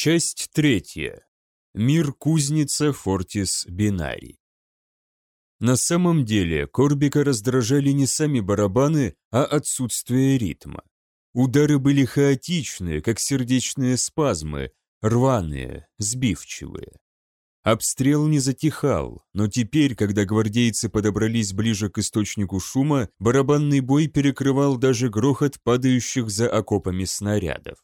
Часть третья. Мир кузница Фортис Бинари. На самом деле Корбика раздражали не сами барабаны, а отсутствие ритма. Удары были хаотичные, как сердечные спазмы, рваные, сбивчивые. Обстрел не затихал, но теперь, когда гвардейцы подобрались ближе к источнику шума, барабанный бой перекрывал даже грохот падающих за окопами снарядов.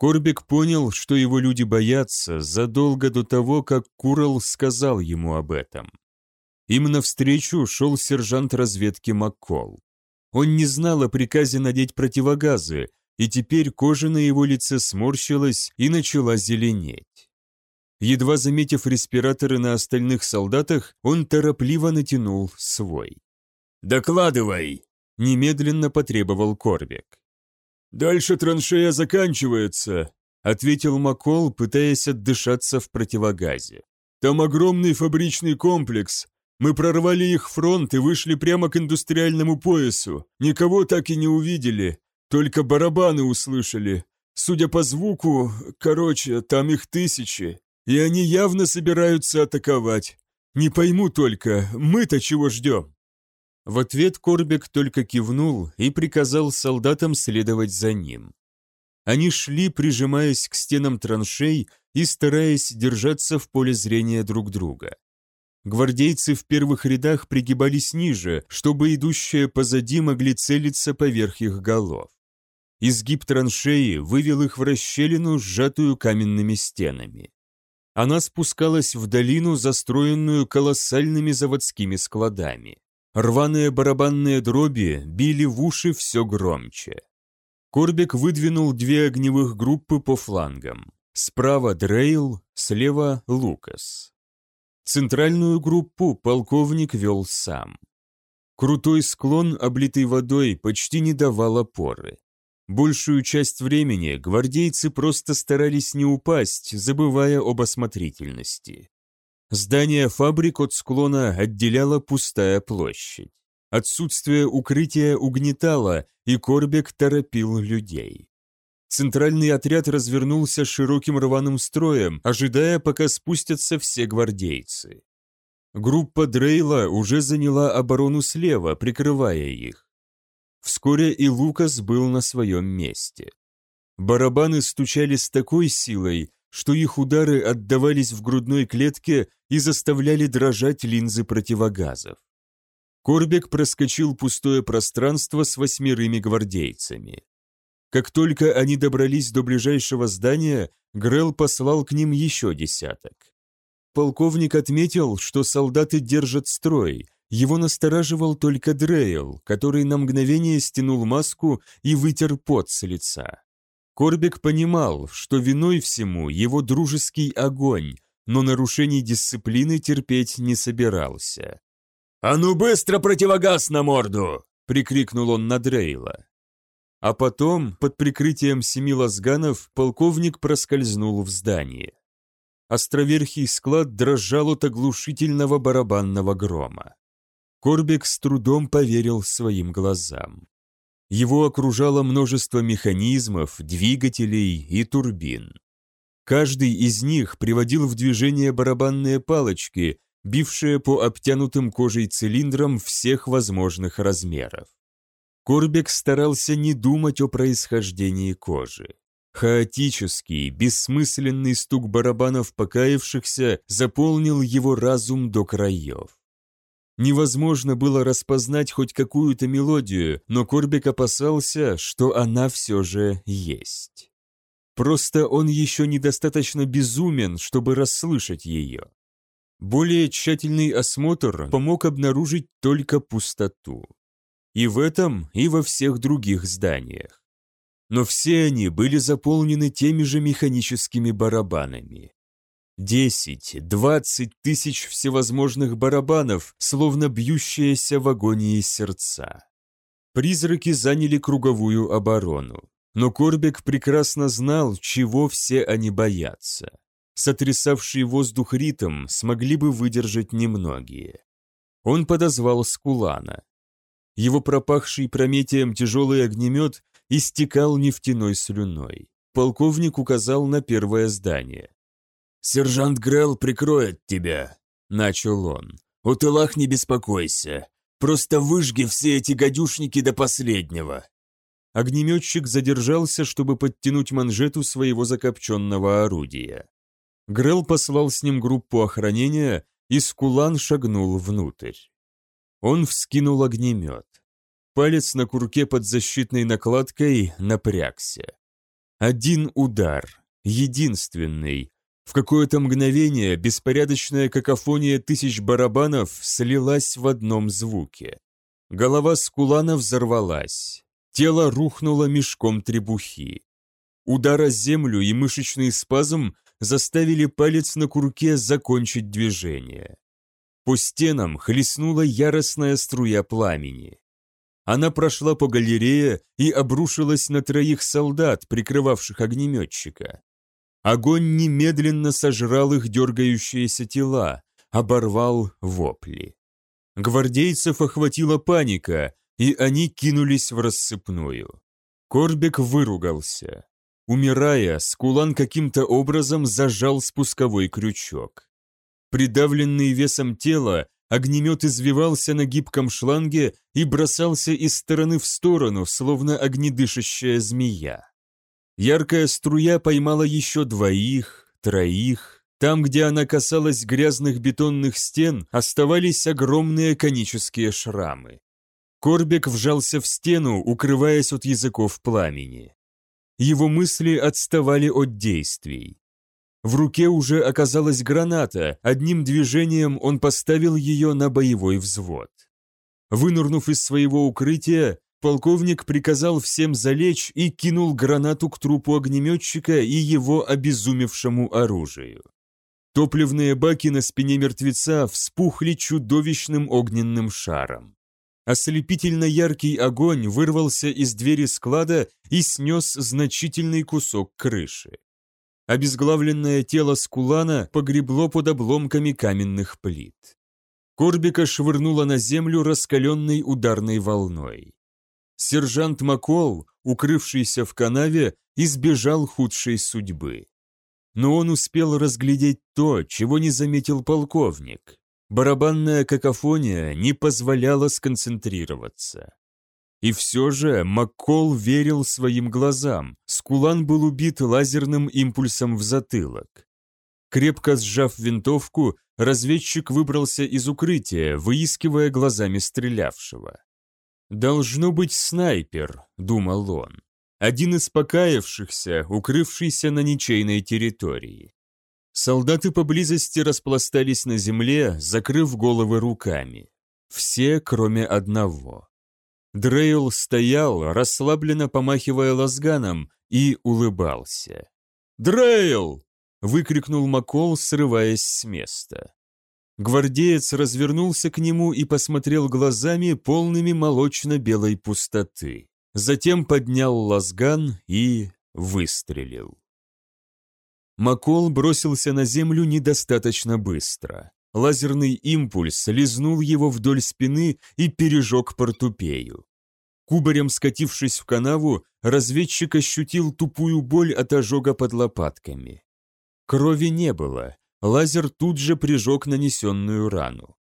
Корбик понял, что его люди боятся задолго до того, как Курал сказал ему об этом. Им навстречу шел сержант разведки Маккол. Он не знал о приказе надеть противогазы, и теперь кожа на его лице сморщилась и начала зеленеть. Едва заметив респираторы на остальных солдатах, он торопливо натянул свой. «Докладывай!» – немедленно потребовал Корбик. «Дальше траншея заканчивается», — ответил Макол, пытаясь отдышаться в противогазе. «Там огромный фабричный комплекс. Мы прорвали их фронт и вышли прямо к индустриальному поясу. Никого так и не увидели, только барабаны услышали. Судя по звуку, короче, там их тысячи, и они явно собираются атаковать. Не пойму только, мы-то чего ждем?» В ответ Корбек только кивнул и приказал солдатам следовать за ним. Они шли, прижимаясь к стенам траншей и стараясь держаться в поле зрения друг друга. Гвардейцы в первых рядах пригибались ниже, чтобы идущие позади могли целиться поверх их голов. Изгиб траншеи вывел их в расщелину, сжатую каменными стенами. Она спускалась в долину, застроенную колоссальными заводскими складами. Рваные барабанные дроби били в уши все громче. Корбик выдвинул две огневых группы по флангам. Справа Дрейл, слева Лукас. Центральную группу полковник вел сам. Крутой склон, облитый водой, почти не давал опоры. Большую часть времени гвардейцы просто старались не упасть, забывая об осмотрительности. Здание фабрик от склона отделяла пустая площадь. Отсутствие укрытия угнетало, и Корбек торопил людей. Центральный отряд развернулся широким рваным строем, ожидая, пока спустятся все гвардейцы. Группа Дрейла уже заняла оборону слева, прикрывая их. Вскоре и Лукас был на своем месте. Барабаны стучали с такой силой, что их удары отдавались в грудной клетке и заставляли дрожать линзы противогазов. Корбек проскочил пустое пространство с восьмерыми гвардейцами. Как только они добрались до ближайшего здания, Грел послал к ним еще десяток. Полковник отметил, что солдаты держат строй, его настораживал только Дрейл, который на мгновение стянул маску и вытер пот с лица. Корбек понимал, что виной всему его дружеский огонь, но нарушений дисциплины терпеть не собирался. «А ну быстро противогаз на морду!» – прикрикнул он на Дрейла. А потом, под прикрытием семи лазганов, полковник проскользнул в здание. Островерхий склад дрожал от оглушительного барабанного грома. Корбек с трудом поверил своим глазам. Его окружало множество механизмов, двигателей и турбин. Каждый из них приводил в движение барабанные палочки, бившие по обтянутым кожей цилиндрам всех возможных размеров. Корбек старался не думать о происхождении кожи. Хаотический, бессмысленный стук барабанов покаявшихся заполнил его разум до краев. Невозможно было распознать хоть какую-то мелодию, но Корбик опасался, что она все же есть. Просто он еще недостаточно безумен, чтобы расслышать ее. Более тщательный осмотр помог обнаружить только пустоту. И в этом, и во всех других зданиях. Но все они были заполнены теми же механическими барабанами. Десять, двадцать тысяч всевозможных барабанов, словно бьющиеся в агонии сердца. Призраки заняли круговую оборону. Но Корбек прекрасно знал, чего все они боятся. Сотрясавший воздух ритм смогли бы выдержать немногие. Он подозвал Скулана. Его пропахший прометием тяжелый огнемет истекал нефтяной слюной. полковник указал на первое здание. «Сержант Грелл прикроет тебя», — начал он. «О тылах не беспокойся. Просто выжги все эти гадюшники до последнего». Огнеметчик задержался, чтобы подтянуть манжету своего закопченного орудия. Грелл послал с ним группу охранения, и Скулан шагнул внутрь. Он вскинул огнемет. Палец на курке под защитной накладкой напрягся. Один удар, единственный. В какое-то мгновение беспорядочная какофония тысяч барабанов слилась в одном звуке. Голова Скулана взорвалась. Тело рухнуло мешком требухи. Удар о землю и мышечный спазм заставили палец на курке закончить движение. По стенам хлестнула яростная струя пламени. Она прошла по галерее и обрушилась на троих солдат, прикрывавших огнеметчика. Огонь немедленно сожрал их дергающиеся тела, оборвал вопли. Гвардейцев охватила паника, и они кинулись в рассыпную. Корбек выругался. Умирая, Скулан каким-то образом зажал спусковой крючок. Придавленный весом тела, огнемет извивался на гибком шланге и бросался из стороны в сторону, словно огнедышащая змея. Яркая струя поймала еще двоих, троих. Там, где она касалась грязных бетонных стен, оставались огромные конические шрамы. Корбек вжался в стену, укрываясь от языков пламени. Его мысли отставали от действий. В руке уже оказалась граната, одним движением он поставил ее на боевой взвод. Вынурнув из своего укрытия, полковник приказал всем залечь и кинул гранату к трупу огнеметчика и его обезумевшему оружию. Топливные баки на спине мертвеца вспухли чудовищным огненным шаром. Ослепительно яркий огонь вырвался из двери склада и снес значительный кусок крыши. Обезглавленное тело Скулана погребло под обломками каменных плит. Корбика швырнула на землю раскаленной ударной волной. Сержант Макол, укрывшийся в канаве, избежал худшей судьбы. Но он успел разглядеть то, чего не заметил полковник. Барабанная какофония не позволяла сконцентрироваться. И все же Маккол верил своим глазам. Скулан был убит лазерным импульсом в затылок. Крепко сжав винтовку, разведчик выбрался из укрытия, выискивая глазами стрелявшего. «Должно быть снайпер», — думал он. Один из покаявшихся, укрывшийся на ничейной территории. Солдаты поблизости распластались на земле, закрыв головы руками. Все, кроме одного. Дрейл стоял, расслабленно помахивая лазганом, и улыбался. «Дрейл!» — выкрикнул Макол, срываясь с места. Гвардеец развернулся к нему и посмотрел глазами, полными молочно-белой пустоты. Затем поднял лазган и выстрелил. Макол бросился на землю недостаточно быстро. Лазерный импульс лизнул его вдоль спины и пережег портупею. Кубарем скатившись в канаву, разведчик ощутил тупую боль от ожога под лопатками. Крови не было, лазер тут же прижег нанесенную рану.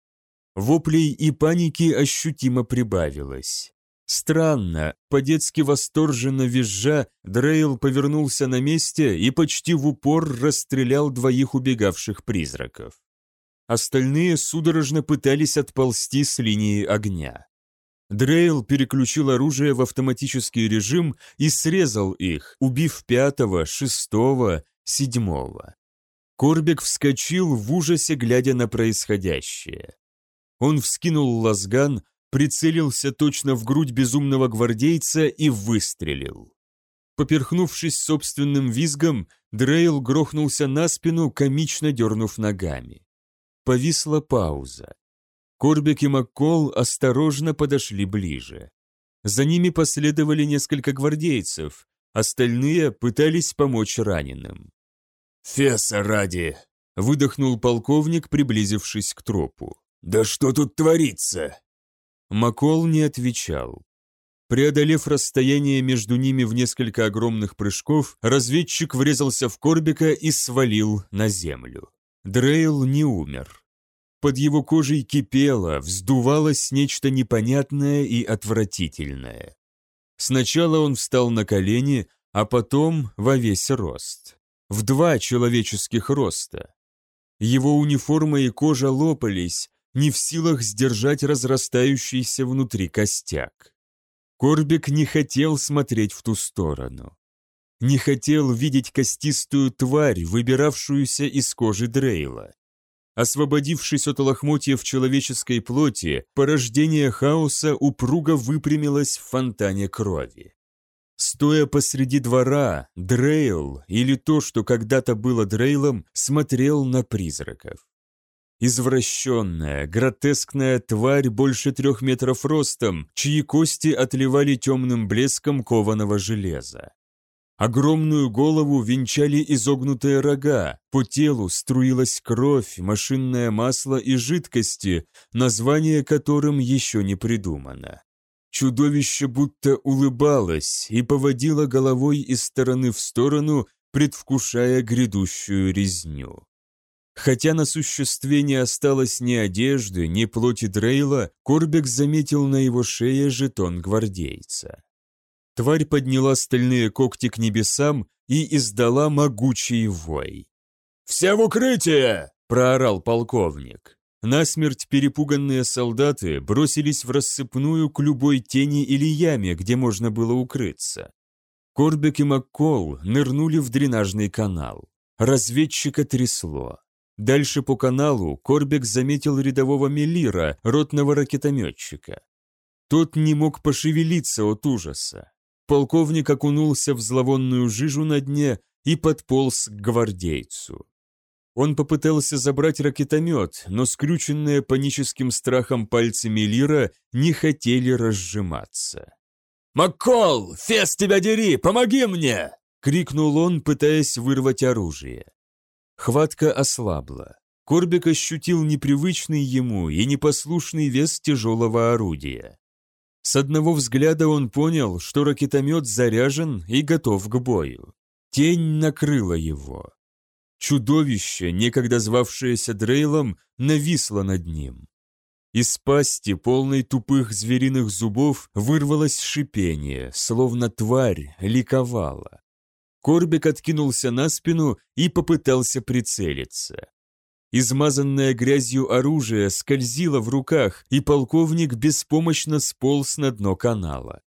Воплей и паники ощутимо прибавилось. Странно, по-детски восторженно визжа, Дрейл повернулся на месте и почти в упор расстрелял двоих убегавших призраков. Остальные судорожно пытались отползти с линии огня. Дрейл переключил оружие в автоматический режим и срезал их, убив пятого, шестого, седьмого. Корбек вскочил в ужасе, глядя на происходящее. Он вскинул лазган, прицелился точно в грудь безумного гвардейца и выстрелил. Поперхнувшись собственным визгом, Дрейл грохнулся на спину, комично дернув ногами. Повисла пауза. Корбик и Маккол осторожно подошли ближе. За ними последовали несколько гвардейцев, остальные пытались помочь раненым. «Феса ради!» — выдохнул полковник, приблизившись к тропу. «Да что тут творится?» Макол не отвечал. Преодолев расстояние между ними в несколько огромных прыжков, разведчик врезался в Корбика и свалил на землю. Дрейл не умер. Под его кожей кипело, вздувалось нечто непонятное и отвратительное. Сначала он встал на колени, а потом во весь рост. В два человеческих роста. Его униформа и кожа лопались, не в силах сдержать разрастающийся внутри костяк. Корбик не хотел смотреть в ту сторону. Не хотел видеть костистую тварь, выбиравшуюся из кожи Дрейла. Освободившись от лохмотьев человеческой плоти, порождение хаоса упруго выпрямилось в фонтане крови. Стоя посреди двора, Дрейл, или то, что когда-то было Дрейлом, смотрел на призраков. Извращенная, гротескная тварь больше трех метров ростом, чьи кости отливали темным блеском кованого железа. Огромную голову венчали изогнутые рога, по телу струилась кровь, машинное масло и жидкости, название которым еще не придумано. Чудовище будто улыбалось и поводило головой из стороны в сторону, предвкушая грядущую резню. Хотя на существе не осталось ни одежды, ни плоти Дрейла, Корбек заметил на его шее жетон гвардейца. Тварь подняла стальные когти к небесам и издала могучий вой. «Все в укрытие!» – проорал полковник. Насмерть перепуганные солдаты бросились в рассыпную к любой тени или яме, где можно было укрыться. Корбек и Маккол нырнули в дренажный канал. Разведчика трясло. Дальше по каналу Корбек заметил рядового Мелира, ротного ракетометчика. Тот не мог пошевелиться от ужаса. Полковник окунулся в зловонную жижу на дне и подполз к гвардейцу. Он попытался забрать ракетомет, но скрюченные паническим страхом пальцы Мелира не хотели разжиматься. «Маккол, фес тебя дери, помоги мне!» — крикнул он, пытаясь вырвать оружие. Хватка ослабла. Корбик ощутил непривычный ему и непослушный вес тяжелого орудия. С одного взгляда он понял, что ракетомет заряжен и готов к бою. Тень накрыла его. Чудовище, некогда звавшееся Дрейлом, нависло над ним. Из пасти, полной тупых звериных зубов, вырвалось шипение, словно тварь ликовала. Корбик откинулся на спину и попытался прицелиться. Измазанное грязью оружие скользило в руках, и полковник беспомощно сполз на дно канала.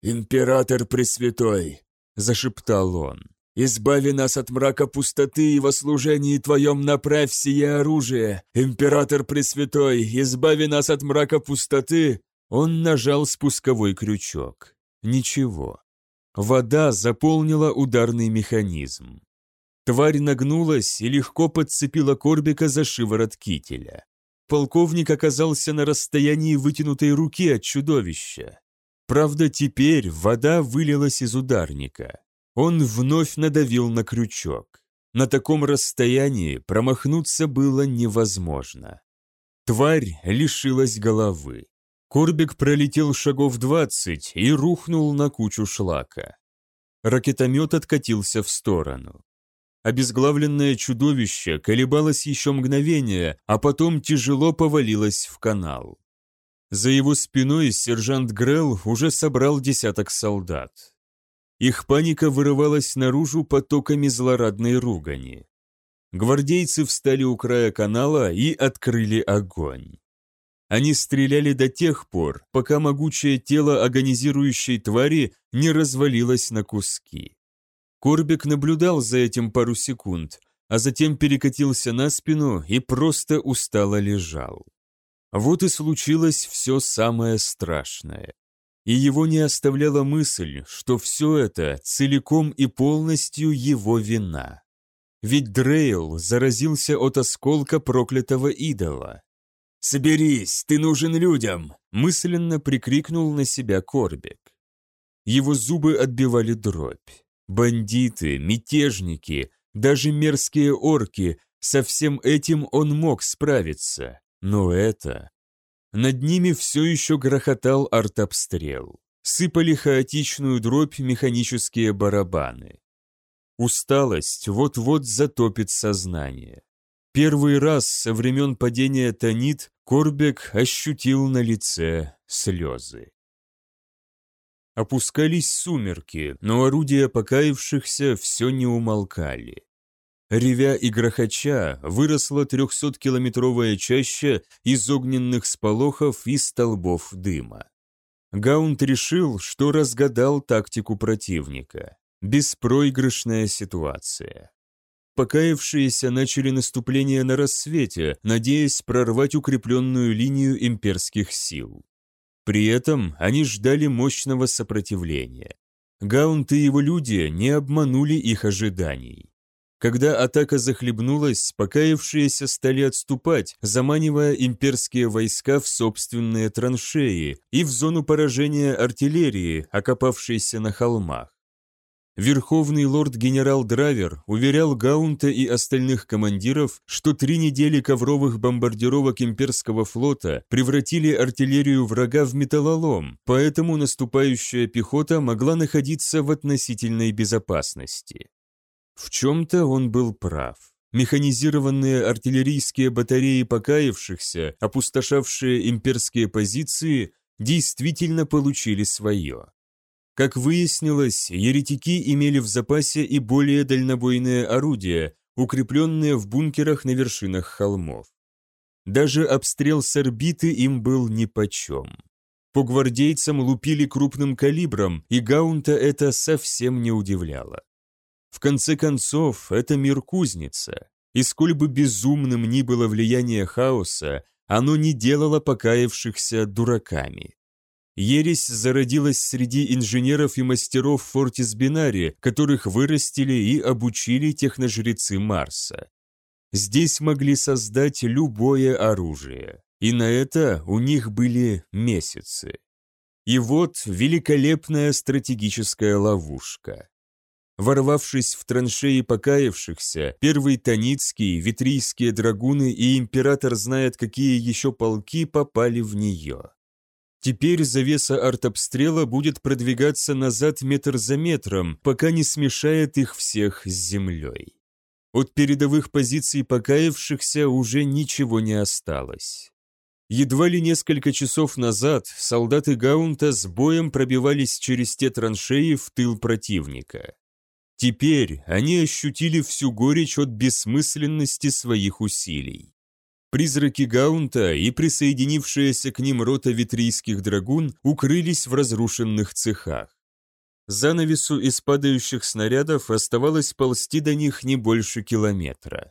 «Император Пресвятой!» – зашептал он. «Избави нас от мрака пустоты и во служении Твоем направь сие оружие! Император Пресвятой, избави нас от мрака пустоты!» Он нажал спусковой крючок. Ничего. Вода заполнила ударный механизм. Тварь нагнулась и легко подцепила Корбика за шиворот кителя. Полковник оказался на расстоянии вытянутой руки от чудовища. Правда, теперь вода вылилась из ударника. Он вновь надавил на крючок. На таком расстоянии промахнуться было невозможно. Тварь лишилась головы. Корбик пролетел шагов двадцать и рухнул на кучу шлака. Ракетомет откатился в сторону. Обезглавленное чудовище колебалось еще мгновение, а потом тяжело повалилось в канал. За его спиной сержант Грелл уже собрал десяток солдат. Их паника вырывалась наружу потоками злорадной ругани. Гвардейцы встали у края канала и открыли огонь. Они стреляли до тех пор, пока могучее тело агонизирующей твари не развалилось на куски. Корбик наблюдал за этим пару секунд, а затем перекатился на спину и просто устало лежал. Вот и случилось все самое страшное. И его не оставляла мысль, что все это целиком и полностью его вина. Ведь Дрейл заразился от осколка проклятого идола. «Соберись, ты нужен людям!» мысленно прикрикнул на себя Корбик. Его зубы отбивали дробь. Бандиты, мятежники, даже мерзкие орки, со всем этим он мог справиться. Но это... Над ними все еще грохотал артобстрел. Сыпали хаотичную дробь механические барабаны. Усталость вот-вот затопит сознание. Первый раз со времен падения Танит Корбек ощутил на лице слезы. Опускались сумерки, но орудия покаявшихся все не умолкали. Ревя и грохоча, выросла трехсоткилометровая чаща из огненных сполохов и столбов дыма. Гаунт решил, что разгадал тактику противника. Беспроигрышная ситуация. Покаявшиеся начали наступление на рассвете, надеясь прорвать укрепленную линию имперских сил. При этом они ждали мощного сопротивления. Гаунт и его люди не обманули их ожиданий. Когда атака захлебнулась, покаявшиеся стали отступать, заманивая имперские войска в собственные траншеи и в зону поражения артиллерии, окопавшейся на холмах. Верховный лорд-генерал Драйвер уверял Гаунта и остальных командиров, что три недели ковровых бомбардировок имперского флота превратили артиллерию врага в металлолом, поэтому наступающая пехота могла находиться в относительной безопасности. В чем-то он был прав. Механизированные артиллерийские батареи покаявшихся, опустошавшие имперские позиции, действительно получили свое. Как выяснилось, еретики имели в запасе и более дальнобойные орудия, укрепленные в бункерах на вершинах холмов. Даже обстрел с орбиты им был нипочем. По гвардейцам лупили крупным калибром, и Гаунта это совсем не удивляло. В конце концов, это мир-кузница, и сколь бы безумным ни было влияние хаоса, оно не делало покаявшихся дураками. Ересь зародилась среди инженеров и мастеров Фортис Бинари, которых вырастили и обучили техножрецы Марса. Здесь могли создать любое оружие, и на это у них были месяцы. И вот великолепная стратегическая ловушка. Ворвавшись в траншеи покаявшихся, первый Таницкий, Витрийские драгуны и император знает, какие еще полки попали в нее. Теперь завеса артобстрела будет продвигаться назад метр за метром, пока не смешает их всех с землей. От передовых позиций покаявшихся уже ничего не осталось. Едва ли несколько часов назад солдаты Гаунта с боем пробивались через те траншеи в тыл противника. Теперь они ощутили всю горечь от бессмысленности своих усилий. Призраки Гаунта и присоединившаяся к ним рота витрийских драгун укрылись в разрушенных цехах. Занавесу из падающих снарядов оставалось ползти до них не больше километра.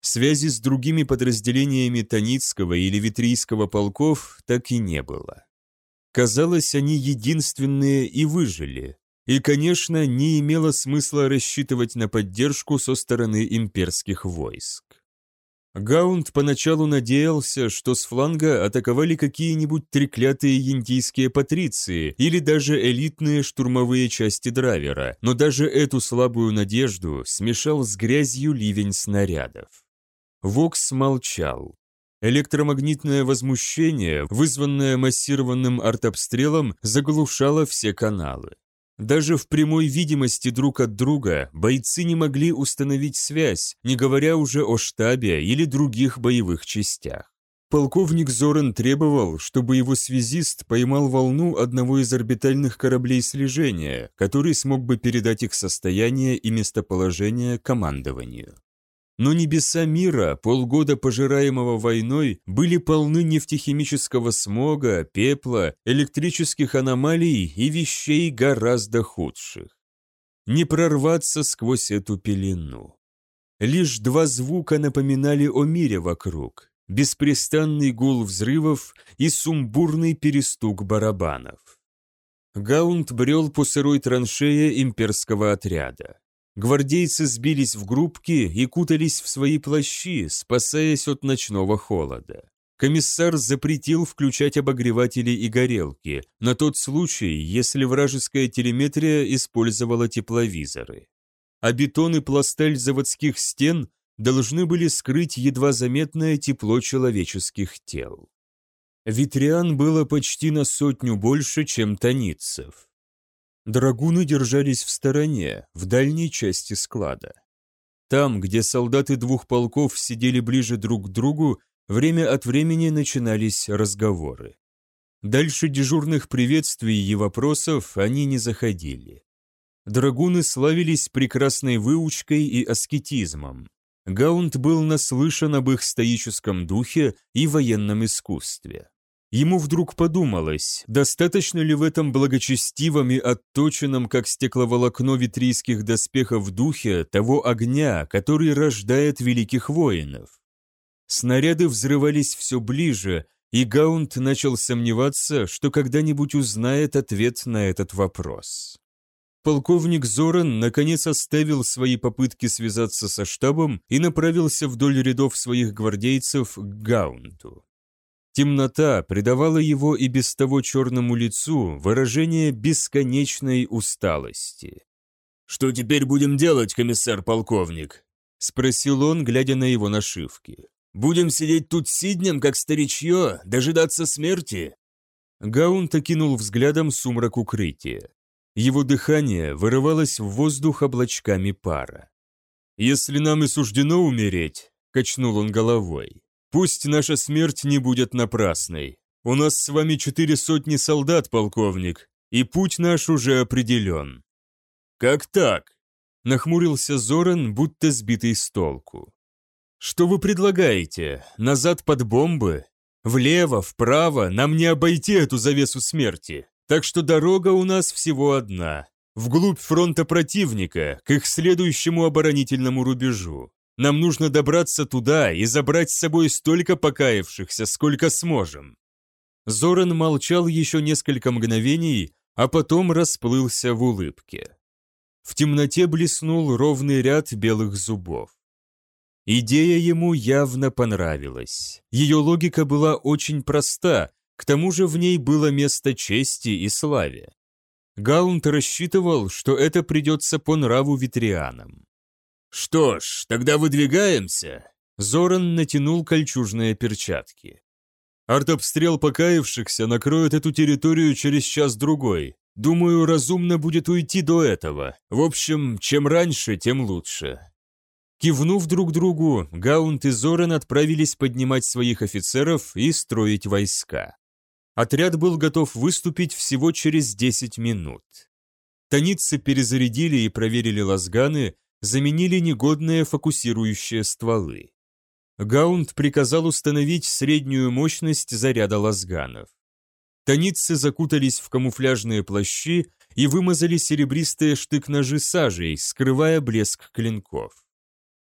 Связи с другими подразделениями Таницкого или Витрийского полков так и не было. Казалось, они единственные и выжили, и, конечно, не имело смысла рассчитывать на поддержку со стороны имперских войск. Гаунд поначалу надеялся, что с фланга атаковали какие-нибудь треклятые янтийские патриции или даже элитные штурмовые части драйвера, но даже эту слабую надежду смешал с грязью ливень снарядов. Вокс молчал. Электромагнитное возмущение, вызванное массированным артобстрелом, заглушало все каналы. Даже в прямой видимости друг от друга бойцы не могли установить связь, не говоря уже о штабе или других боевых частях. Полковник Зоран требовал, чтобы его связист поймал волну одного из орбитальных кораблей слежения, который смог бы передать их состояние и местоположение командованию. Но небеса мира, полгода пожираемого войной, были полны нефтехимического смога, пепла, электрических аномалий и вещей гораздо худших. Не прорваться сквозь эту пелену. Лишь два звука напоминали о мире вокруг. Беспрестанный гул взрывов и сумбурный перестук барабанов. Гаунт брел по сырой траншее имперского отряда. Гвардейцы сбились в группки и кутались в свои плащи, спасаясь от ночного холода. Комиссар запретил включать обогреватели и горелки, на тот случай, если вражеская телеметрия использовала тепловизоры. А бетон и пластель заводских стен должны были скрыть едва заметное тепло человеческих тел. Витриан было почти на сотню больше, чем таницев. Драгуны держались в стороне, в дальней части склада. Там, где солдаты двух полков сидели ближе друг к другу, время от времени начинались разговоры. Дальше дежурных приветствий и вопросов они не заходили. Драгуны славились прекрасной выучкой и аскетизмом. Гаунт был наслышан об их стоическом духе и военном искусстве. Ему вдруг подумалось, достаточно ли в этом благочестивом и отточенном, как стекловолокно витрийских доспехов духе, того огня, который рождает великих воинов. Снаряды взрывались все ближе, и Гаунт начал сомневаться, что когда-нибудь узнает ответ на этот вопрос. Полковник Зоран наконец оставил свои попытки связаться со штабом и направился вдоль рядов своих гвардейцев к Гаунту. Темнота придавала его и без того черному лицу выражение бесконечной усталости. «Что теперь будем делать, комиссар-полковник?» — спросил он, глядя на его нашивки. «Будем сидеть тут сиднем, как старичье, дожидаться смерти?» Гаунт окинул взглядом сумрак укрытия. Его дыхание вырывалось в воздух облачками пара. «Если нам и суждено умереть», — качнул он головой, Пусть наша смерть не будет напрасной. У нас с вами четыре сотни солдат, полковник, и путь наш уже определен». «Как так?» – нахмурился Зоран, будто сбитый с толку. «Что вы предлагаете? Назад под бомбы? Влево, вправо, нам не обойти эту завесу смерти, так что дорога у нас всего одна, вглубь фронта противника, к их следующему оборонительному рубежу. Нам нужно добраться туда и забрать с собой столько покаявшихся, сколько сможем». Зоран молчал еще несколько мгновений, а потом расплылся в улыбке. В темноте блеснул ровный ряд белых зубов. Идея ему явно понравилась. Ее логика была очень проста, к тому же в ней было место чести и славе. Гаунт рассчитывал, что это придется по нраву ветрианам. «Что ж, тогда выдвигаемся!» Зоран натянул кольчужные перчатки. «Артобстрел покаявшихся накроет эту территорию через час-другой. Думаю, разумно будет уйти до этого. В общем, чем раньше, тем лучше». Кивнув друг другу, Гаунт и Зоран отправились поднимать своих офицеров и строить войска. Отряд был готов выступить всего через 10 минут. Таницы перезарядили и проверили лазганы, заменили негодные фокусирующие стволы. Гаунд приказал установить среднюю мощность заряда лазганов. Таницы закутались в камуфляжные плащи и вымазали серебристые штык-ножи сажей, скрывая блеск клинков.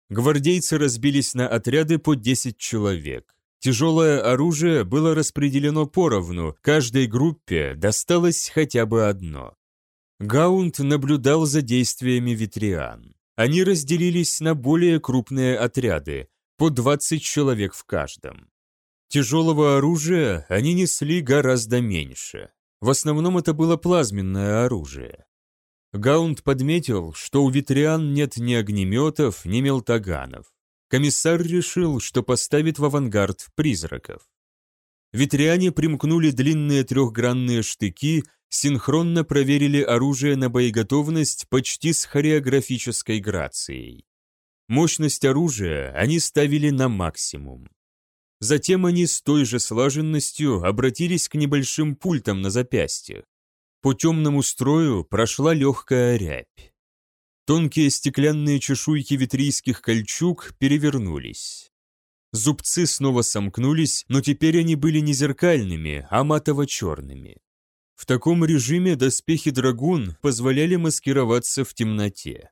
Гвардейцы разбились на отряды по 10 человек. Тяжелое оружие было распределено поровну, каждой группе досталось хотя бы одно. Гаунд наблюдал за действиями Витриан. Они разделились на более крупные отряды, по 20 человек в каждом. Тяжелого оружия они несли гораздо меньше. В основном это было плазменное оружие. Гаунд подметил, что у ветрян нет ни огнеметов, ни мелтаганов. Комиссар решил, что поставит в авангард призраков. Ветряне примкнули длинные трехгранные штыки синхронно проверили оружие на боеготовность почти с хореографической грацией. Мощность оружия они ставили на максимум. Затем они с той же слаженностью обратились к небольшим пультам на запястьях. По темному строю прошла легкая рябь. Тонкие стеклянные чешуйки витрийских кольчуг перевернулись. Зубцы снова сомкнулись, но теперь они были не зеркальными, а матово-черными. В таком режиме доспехи драгун позволяли маскироваться в темноте.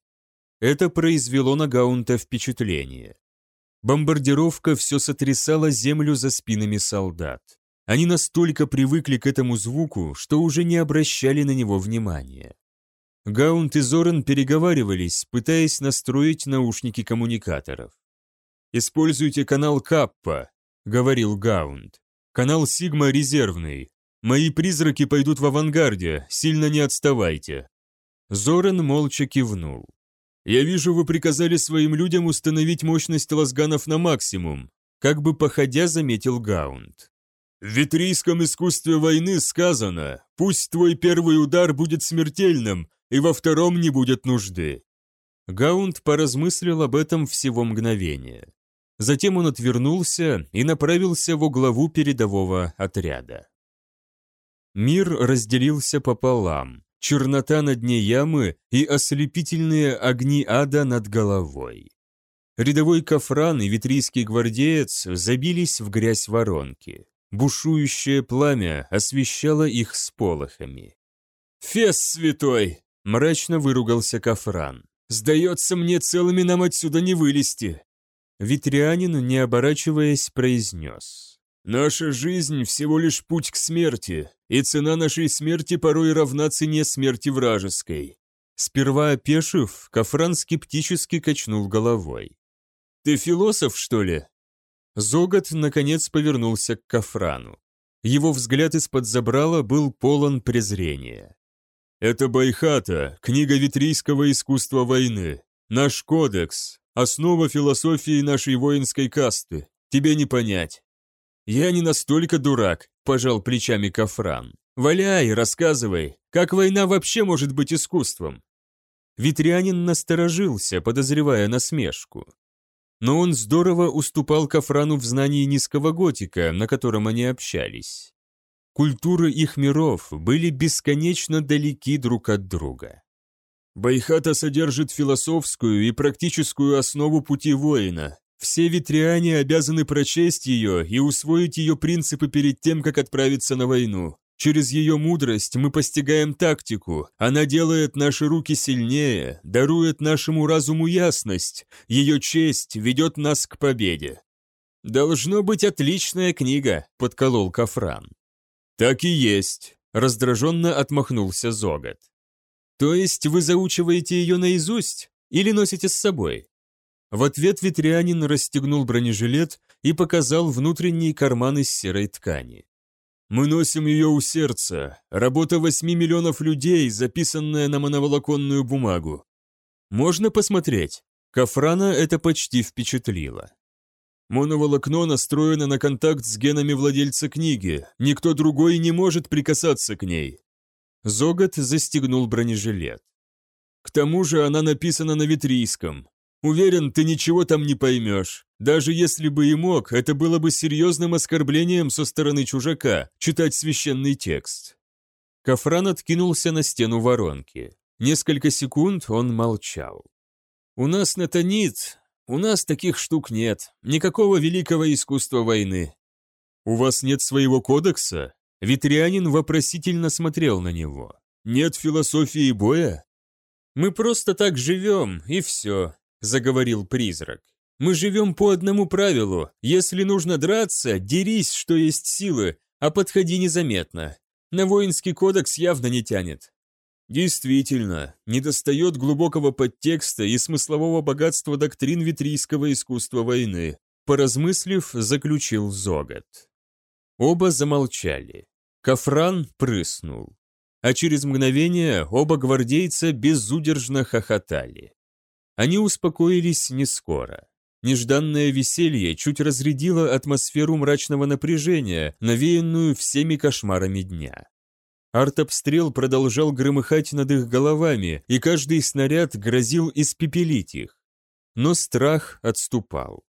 Это произвело на Гаунта впечатление. Бомбардировка все сотрясала землю за спинами солдат. Они настолько привыкли к этому звуку, что уже не обращали на него внимания. Гаунт и Зоран переговаривались, пытаясь настроить наушники коммуникаторов. «Используйте канал Каппа», — говорил Гаунт. «Канал Сигма резервный. Мои призраки пойдут в авангарде, сильно не отставайте». Зоран молча кивнул. «Я вижу, вы приказали своим людям установить мощность лазганов на максимум», как бы походя заметил Гаунд. В витрийском искусстве войны сказано, пусть твой первый удар будет смертельным, и во втором не будет нужды. Гаунд поразмыслил об этом всего мгновения. Затем он отвернулся и направился во главу передового отряда. Мир разделился пополам, чернота на дне ямы и ослепительные огни ада над головой. Рядовой кафран и витрийский гвардеец забились в грязь воронки. Бушующее пламя освещало их сполохами. «Фес святой!» – мрачно выругался кафран. «Сдается мне, целыми нам отсюда не вылезти!» Витрианин, не оборачиваясь, произнес. «Наша жизнь всего лишь путь к смерти, и цена нашей смерти порой равна цене смерти вражеской». Сперва опешив, Кафран скептически качнул головой. Ты философ, что ли?» Зогот, наконец, повернулся к Кафрану. Его взгляд из-под забрала был полон презрения. «Это Байхата, книга витрийского искусства войны. Наш кодекс, основа философии нашей воинской касты. Тебе не понять». «Я не настолько дурак», – пожал плечами Кафран. «Валяй, рассказывай, как война вообще может быть искусством?» Витрянин насторожился, подозревая насмешку но он здорово уступал Кафрану в знании низкого готика, на котором они общались. Культуры их миров были бесконечно далеки друг от друга. Байхата содержит философскую и практическую основу пути воина. Все ветряне обязаны прочесть ее и усвоить ее принципы перед тем, как отправиться на войну. Через ее мудрость мы постигаем тактику, она делает наши руки сильнее, дарует нашему разуму ясность, ее честь ведет нас к победе. «Должно быть отличная книга», — подколол Кафран. «Так и есть», — раздраженно отмахнулся Зогот. «То есть вы заучиваете ее наизусть или носите с собой?» В ответ ветрянин расстегнул бронежилет и показал внутренний карман из серой ткани. Мы носим ее у сердца. Работа восьми миллионов людей, записанная на моноволоконную бумагу. Можно посмотреть. Кафрана это почти впечатлило. Моноволокно настроено на контакт с генами владельца книги. Никто другой не может прикасаться к ней. Зогот застегнул бронежилет. К тому же она написана на витрийском. Уверен, ты ничего там не поймешь. Даже если бы и мог, это было бы серьезным оскорблением со стороны чужака читать священный текст. Кафран откинулся на стену воронки. Несколько секунд он молчал. «У нас натонит, у нас таких штук нет, никакого великого искусства войны». «У вас нет своего кодекса?» Витрианин вопросительно смотрел на него. «Нет философии боя?» «Мы просто так живем, и все. — заговорил призрак. «Мы живем по одному правилу. Если нужно драться, дерись, что есть силы, а подходи незаметно. На воинский кодекс явно не тянет». Действительно, недостает глубокого подтекста и смыслового богатства доктрин витрийского искусства войны, поразмыслив, заключил Зогот. Оба замолчали. Кафран прыснул. А через мгновение оба гвардейца безудержно хохотали. Они успокоились не скоро. Нежданное веселье чуть разрядило атмосферу мрачного напряжения, навеянную всеми кошмарами дня. Артобстрел продолжал громыхать над их головами, и каждый снаряд грозил испепелить их. Но страх отступал.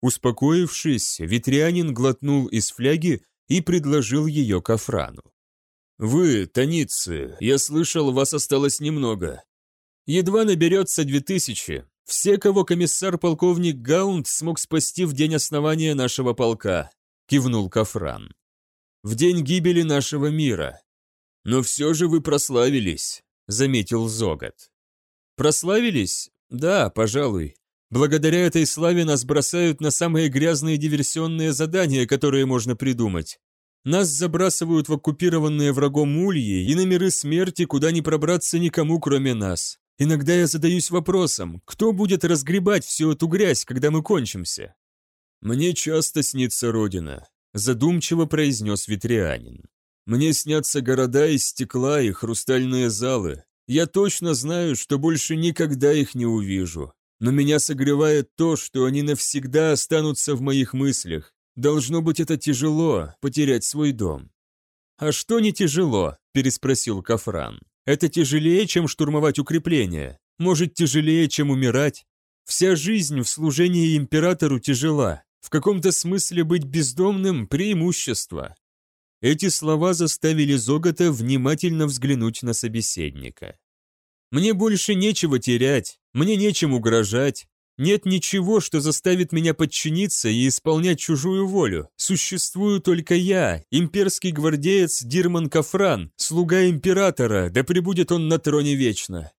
Успокоившись, ветрянин глотнул из фляги и предложил ее Кафрану. «Вы, таницы, я слышал, вас осталось немного. Едва наберется две тысячи. Все, кого комиссар-полковник Гаунд смог спасти в день основания нашего полка», — кивнул Кафран. «В день гибели нашего мира. Но все же вы прославились», — заметил Зогот. «Прославились? Да, пожалуй. Благодаря этой славе нас бросают на самые грязные диверсионные задания, которые можно придумать. Нас забрасывают в оккупированные врагом ульи и на миры смерти, куда не пробраться никому, кроме нас. Иногда я задаюсь вопросом, кто будет разгребать всю эту грязь, когда мы кончимся? Мне часто снится Родина, задумчиво произнес Витрианин. Мне снятся города из стекла и хрустальные залы. Я точно знаю, что больше никогда их не увижу. Но меня согревает то, что они навсегда останутся в моих мыслях, Должно быть, это тяжело, потерять свой дом. «А что не тяжело?» – переспросил Кафран. «Это тяжелее, чем штурмовать укрепления. Может, тяжелее, чем умирать. Вся жизнь в служении императору тяжела. В каком-то смысле быть бездомным – преимущество». Эти слова заставили Зогота внимательно взглянуть на собеседника. «Мне больше нечего терять, мне нечем угрожать, нет ничего, что заставит меня подчиниться и исполнять чужую волю. Существую только я, имперский гвардеец Дирман Кафран, слуга императора, да пребудет он на троне вечно».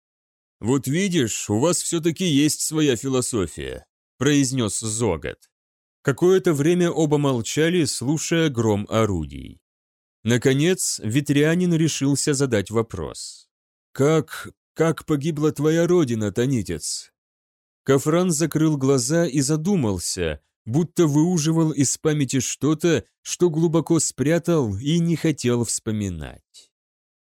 «Вот видишь, у вас все-таки есть своя философия», – произнес Зогат. Какое-то время оба молчали, слушая гром орудий. Наконец, ветрянин решился задать вопрос. «Как... как погибла твоя родина, Танитец?» Кафран закрыл глаза и задумался, будто выуживал из памяти что-то, что глубоко спрятал и не хотел вспоминать.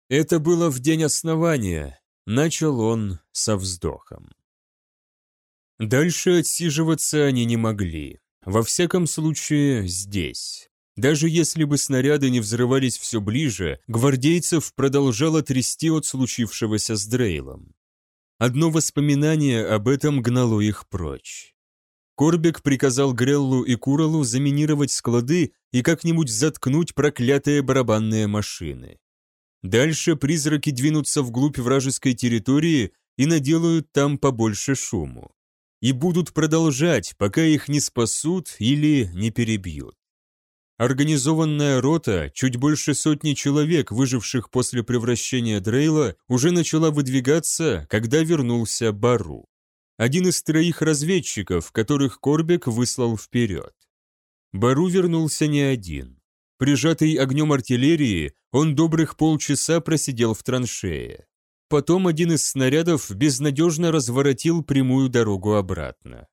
Это было в день основания, начал он со вздохом. Дальше отсиживаться они не могли. Во всяком случае, здесь. Даже если бы снаряды не взрывались все ближе, гвардейцев продолжало трясти от случившегося с Дрейлом. Одно воспоминание об этом гнало их прочь. Корбек приказал Греллу и Куралу заминировать склады и как-нибудь заткнуть проклятые барабанные машины. Дальше призраки двинутся вглубь вражеской территории и наделают там побольше шуму. И будут продолжать, пока их не спасут или не перебьют. Организованная рота, чуть больше сотни человек, выживших после превращения Дрейла, уже начала выдвигаться, когда вернулся Бару. Один из троих разведчиков, которых Корбек выслал вперед. Бару вернулся не один. Прижатый огнем артиллерии, он добрых полчаса просидел в траншее. Потом один из снарядов безнадежно разворотил прямую дорогу обратно.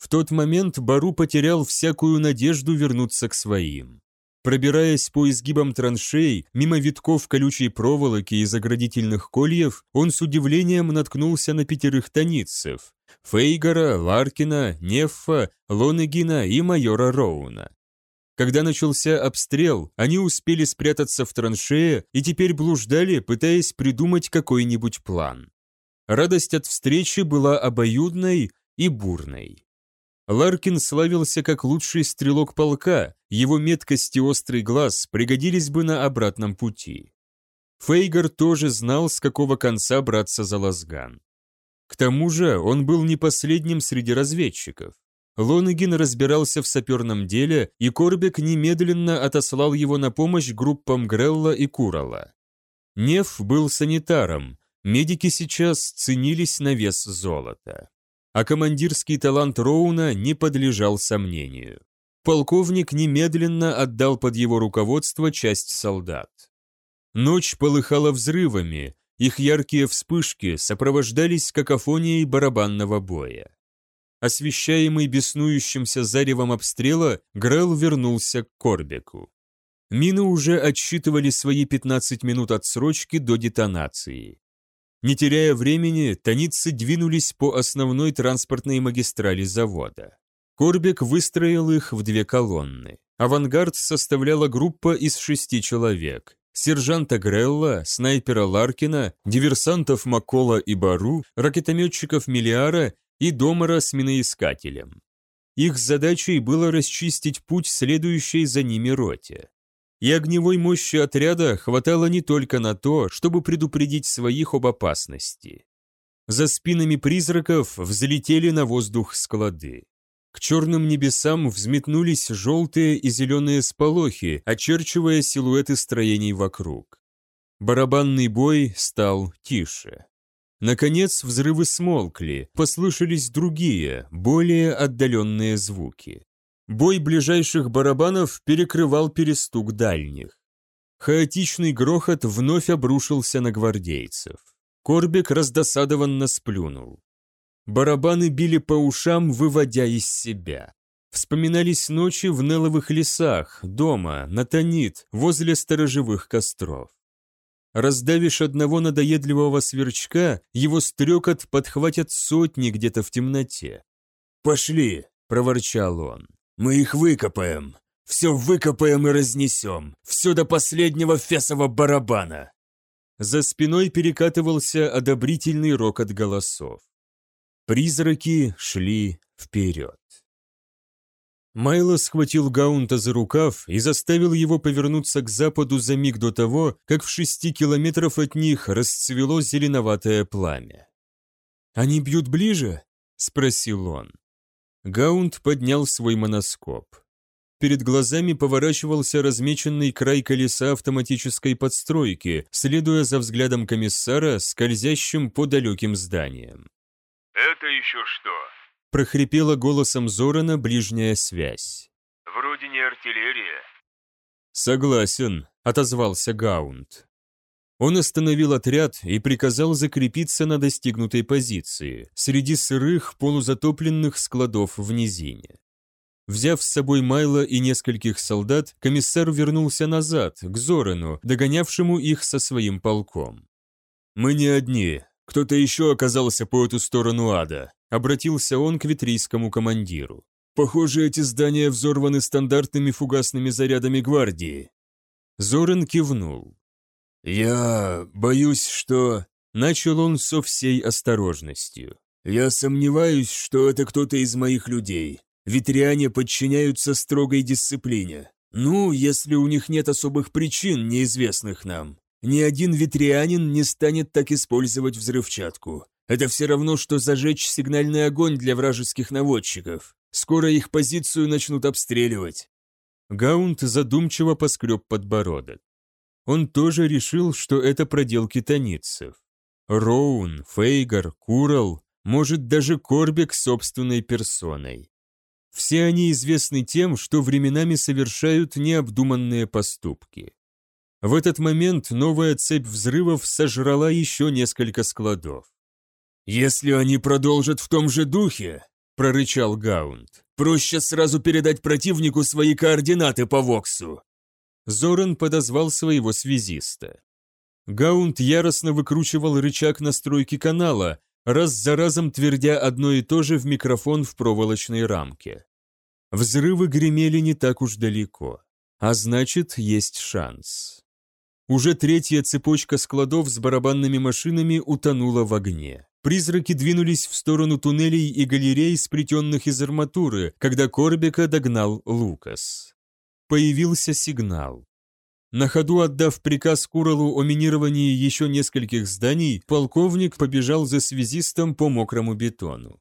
В тот момент Бару потерял всякую надежду вернуться к своим. Пробираясь по изгибам траншей, мимо витков колючей проволоки и заградительных кольев, он с удивлением наткнулся на пятерых таницев – Фейгора, Ларкина, Неффа, Лонегина и майора Роуна. Когда начался обстрел, они успели спрятаться в траншее и теперь блуждали, пытаясь придумать какой-нибудь план. Радость от встречи была обоюдной и бурной. Ларкин славился как лучший стрелок полка, его меткость и острый глаз пригодились бы на обратном пути. Фейгар тоже знал, с какого конца браться за лазган. К тому же он был не последним среди разведчиков. Лонегин разбирался в саперном деле, и Корбек немедленно отослал его на помощь группам Грелла и Курала. Неф был санитаром, медики сейчас ценились на вес золота а командирский талант Роуна не подлежал сомнению. Полковник немедленно отдал под его руководство часть солдат. Ночь полыхала взрывами, их яркие вспышки сопровождались какофонией барабанного боя. Освещаемый беснующимся заревом обстрела, Грел вернулся к Корбеку. Мины уже отсчитывали свои 15 минут отсрочки до детонации. Не теряя времени, таницы двинулись по основной транспортной магистрали завода. Корбек выстроил их в две колонны. Авангард составляла группа из шести человек. Сержанта Грелла, снайпера Ларкина, диверсантов Макола и Бару, ракетометчиков Миллиара и Домара с миноискателем. Их задачей было расчистить путь следующей за ними роте и огневой мощи отряда хватало не только на то, чтобы предупредить своих об опасности. За спинами призраков взлетели на воздух склады. К черным небесам взметнулись желтые и зеленые сполохи, очерчивая силуэты строений вокруг. Барабанный бой стал тише. Наконец взрывы смолкли, послышались другие, более отдаленные звуки. Бой ближайших барабанов перекрывал перестук дальних. Хаотичный грохот вновь обрушился на гвардейцев. Корбек раздосадованно сплюнул. Барабаны били по ушам, выводя из себя. Вспоминались ночи в Неловых лесах, дома, на Танит, возле сторожевых костров. Раздавишь одного надоедливого сверчка, его стрекот подхватят сотни где-то в темноте. «Пошли!» – проворчал он. Мы их выкопаем. Все выкопаем и разнесем. Все до последнего фесового барабана. За спиной перекатывался одобрительный рокот голосов. Призраки шли вперед. Майло схватил Гаунта за рукав и заставил его повернуться к западу за миг до того, как в шести километров от них расцвело зеленоватое пламя. «Они бьют ближе?» — спросил он. Гаунт поднял свой моноскоп. Перед глазами поворачивался размеченный край колеса автоматической подстройки, следуя за взглядом комиссара, скользящим по далеким зданиям. «Это еще что?» – прохрипела голосом Зорана ближняя связь. «Вроде не артиллерия». «Согласен», – отозвался Гаунд. Он остановил отряд и приказал закрепиться на достигнутой позиции, среди сырых полузатопленных складов в низине. Взяв с собой Майла и нескольких солдат, комиссар вернулся назад, к Зорену, догонявшему их со своим полком. «Мы не одни. Кто-то еще оказался по эту сторону ада», — обратился он к витрийскому командиру. «Похоже, эти здания взорваны стандартными фугасными зарядами гвардии». Зорен кивнул. «Я боюсь, что...» — начал он со всей осторожностью. «Я сомневаюсь, что это кто-то из моих людей. Ветряне подчиняются строгой дисциплине. Ну, если у них нет особых причин, неизвестных нам. Ни один ветрянин не станет так использовать взрывчатку. Это все равно, что зажечь сигнальный огонь для вражеских наводчиков. Скоро их позицию начнут обстреливать. Гаунт задумчиво поскреб подбородок. Он тоже решил, что это проделки таницев. Роун, Фейгар, Курал, может даже Корбек собственной персоной. Все они известны тем, что временами совершают необдуманные поступки. В этот момент новая цепь взрывов сожрала еще несколько складов. «Если они продолжат в том же духе», — прорычал Гаунд, «проще сразу передать противнику свои координаты по Воксу». Зоран подозвал своего связиста. Гаунд яростно выкручивал рычаг настройки канала, раз за разом твердя одно и то же в микрофон в проволочной рамке. Взрывы гремели не так уж далеко, а значит, есть шанс. Уже третья цепочка складов с барабанными машинами утонула в огне. Призраки двинулись в сторону туннелей и галерей, сплетенных из арматуры, когда Корбика догнал Лукас. Появился сигнал. На ходу отдав приказ Куралу о минировании еще нескольких зданий, полковник побежал за связистом по мокрому бетону.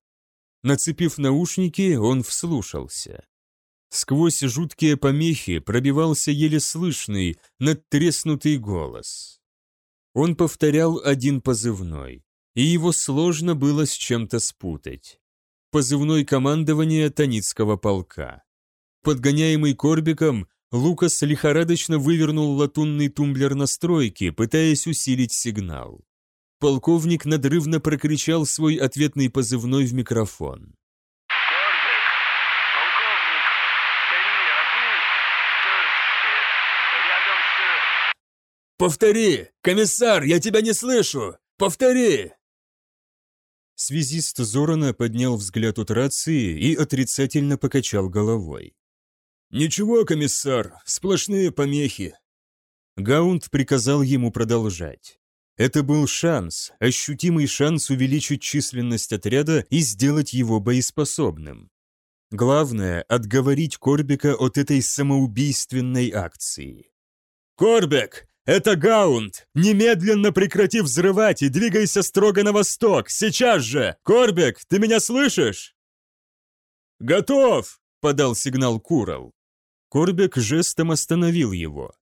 Нацепив наушники, он вслушался. Сквозь жуткие помехи пробивался еле слышный, надтреснутый голос. Он повторял один позывной, и его сложно было с чем-то спутать. Позывной командования Таницкого полка. Подгоняемый Корбиком, Лукас лихорадочно вывернул латунный тумблер настройки, пытаясь усилить сигнал. Полковник надрывно прокричал свой ответный позывной в микрофон. «Повтори! Комиссар, я тебя не слышу! Повтори!» Связист Зорана поднял взгляд от рации и отрицательно покачал головой. «Ничего, комиссар, сплошные помехи». Гаунд приказал ему продолжать. Это был шанс, ощутимый шанс увеличить численность отряда и сделать его боеспособным. Главное – отговорить Корбека от этой самоубийственной акции. «Корбек, это Гаунд! Немедленно прекрати взрывать и двигайся строго на восток! Сейчас же! Корбек, ты меня слышишь?» «Готов!» – подал сигнал Курал. Корбек жестом остановил его.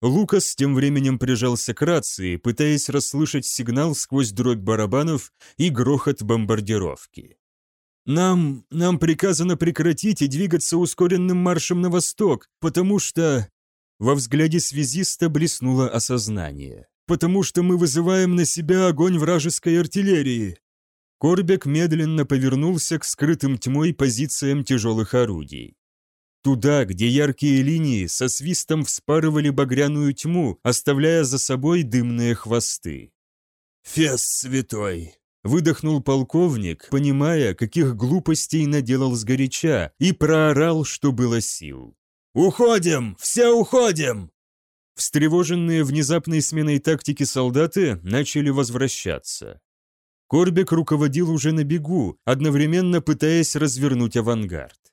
Лукас тем временем прижался к рации, пытаясь расслышать сигнал сквозь дробь барабанов и грохот бомбардировки. «Нам... нам приказано прекратить и двигаться ускоренным маршем на восток, потому что...» Во взгляде связиста блеснуло осознание. «Потому что мы вызываем на себя огонь вражеской артиллерии!» Корбек медленно повернулся к скрытым тьмой позициям тяжелых орудий. Туда, где яркие линии со свистом вспарывали багряную тьму, оставляя за собой дымные хвосты. «Фес святой!» – выдохнул полковник, понимая, каких глупостей наделал сгоряча, и проорал, что было сил. «Уходим! Все уходим!» Встревоженные внезапной сменой тактики солдаты начали возвращаться. Корбек руководил уже на бегу, одновременно пытаясь развернуть авангард.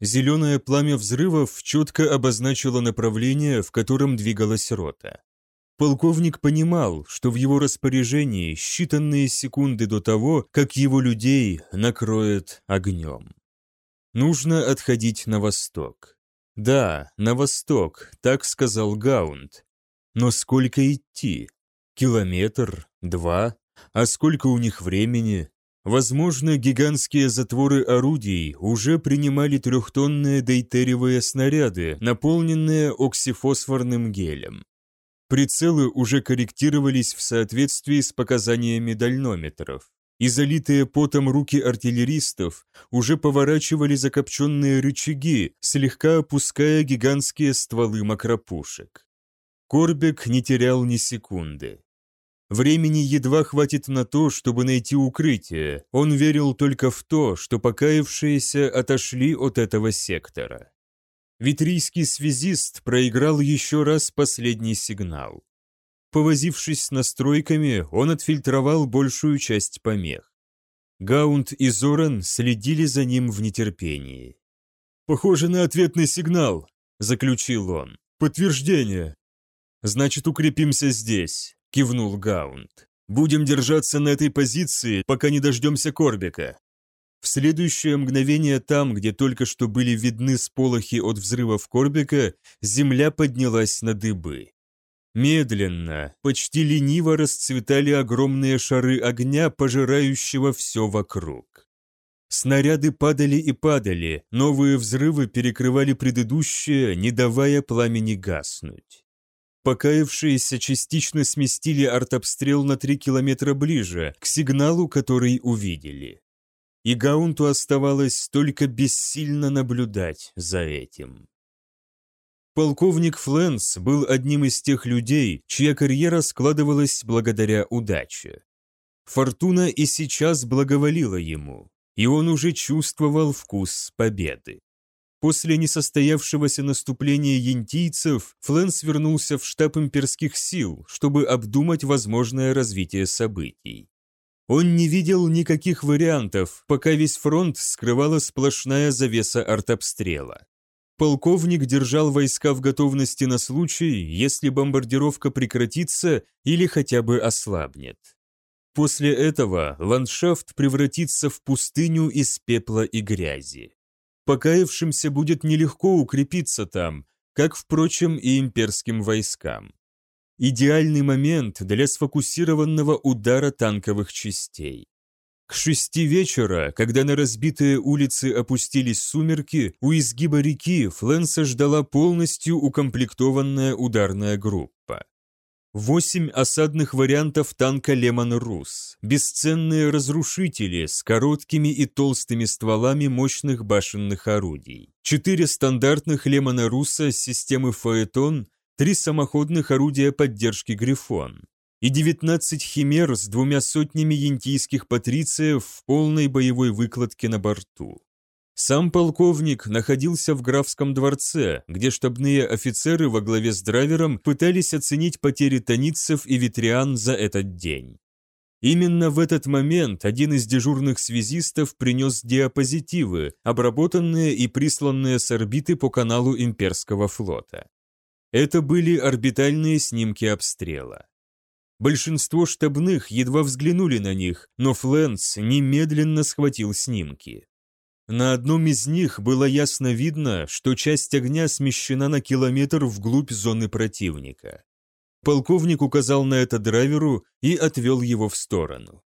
Зеленое пламя взрывов четко обозначило направление, в котором двигалась рота. Полковник понимал, что в его распоряжении считанные секунды до того, как его людей накроет огнем. Нужно отходить на восток. Да, на восток, так сказал Гаунд. Но сколько идти? Километр? Два? А сколько у них времени? Возможно, гигантские затворы орудий уже принимали трехтонные дейтериевые снаряды, наполненные оксифосфорным гелем. Прицелы уже корректировались в соответствии с показаниями дальнометров, и залитые потом руки артиллеристов уже поворачивали закопченные рычаги, слегка опуская гигантские стволы макропушек. Корбек не терял ни секунды. Времени едва хватит на то, чтобы найти укрытие. Он верил только в то, что покаявшиеся отошли от этого сектора. Витрийский связист проиграл еще раз последний сигнал. Повозившись с настройками, он отфильтровал большую часть помех. Гаунд и Зоран следили за ним в нетерпении. «Похоже на ответный сигнал», — заключил он. «Подтверждение». «Значит, укрепимся здесь кивнул Гаунд. «Будем держаться на этой позиции, пока не дождемся Корбика». В следующее мгновение там, где только что были видны сполохи от взрывов Корбика, земля поднялась на дыбы. Медленно, почти лениво расцветали огромные шары огня, пожирающего все вокруг. Снаряды падали и падали, новые взрывы перекрывали предыдущие, не давая пламени гаснуть. Покаявшиеся частично сместили артобстрел на три километра ближе, к сигналу, который увидели. И Гаунту оставалось только бессильно наблюдать за этим. Полковник Фленс был одним из тех людей, чья карьера складывалась благодаря удаче. Фортуна и сейчас благоволила ему, и он уже чувствовал вкус победы. После несостоявшегося наступления янтийцев Фленс вернулся в штаб имперских сил, чтобы обдумать возможное развитие событий. Он не видел никаких вариантов, пока весь фронт скрывала сплошная завеса артобстрела. Полковник держал войска в готовности на случай, если бомбардировка прекратится или хотя бы ослабнет. После этого ландшафт превратится в пустыню из пепла и грязи. Покаявшимся будет нелегко укрепиться там, как, впрочем, и имперским войскам. Идеальный момент для сфокусированного удара танковых частей. К шести вечера, когда на разбитые улицы опустились сумерки, у изгиба реки Фленса ждала полностью укомплектованная ударная группа. Восемь осадных вариантов танка Лемон Рус, бесценные разрушители с короткими и толстыми стволами мощных башенных орудий, четыре стандартных Лемона Руса с системы Фаэтон, три самоходных орудия поддержки Грифон и 19 химер с двумя сотнями янтийских патрициев в полной боевой выкладке на борту. Сам полковник находился в графском дворце, где штабные офицеры во главе с драйвером пытались оценить потери таницев и ветриан за этот день. Именно в этот момент один из дежурных связистов принес диапозитивы, обработанные и присланные с орбиты по каналу имперского флота. Это были орбитальные снимки обстрела. Большинство штабных едва взглянули на них, но Фленс немедленно схватил снимки. На одном из них было ясно видно, что часть огня смещена на километр вглубь зоны противника. Полковник указал на это драйверу и отвел его в сторону.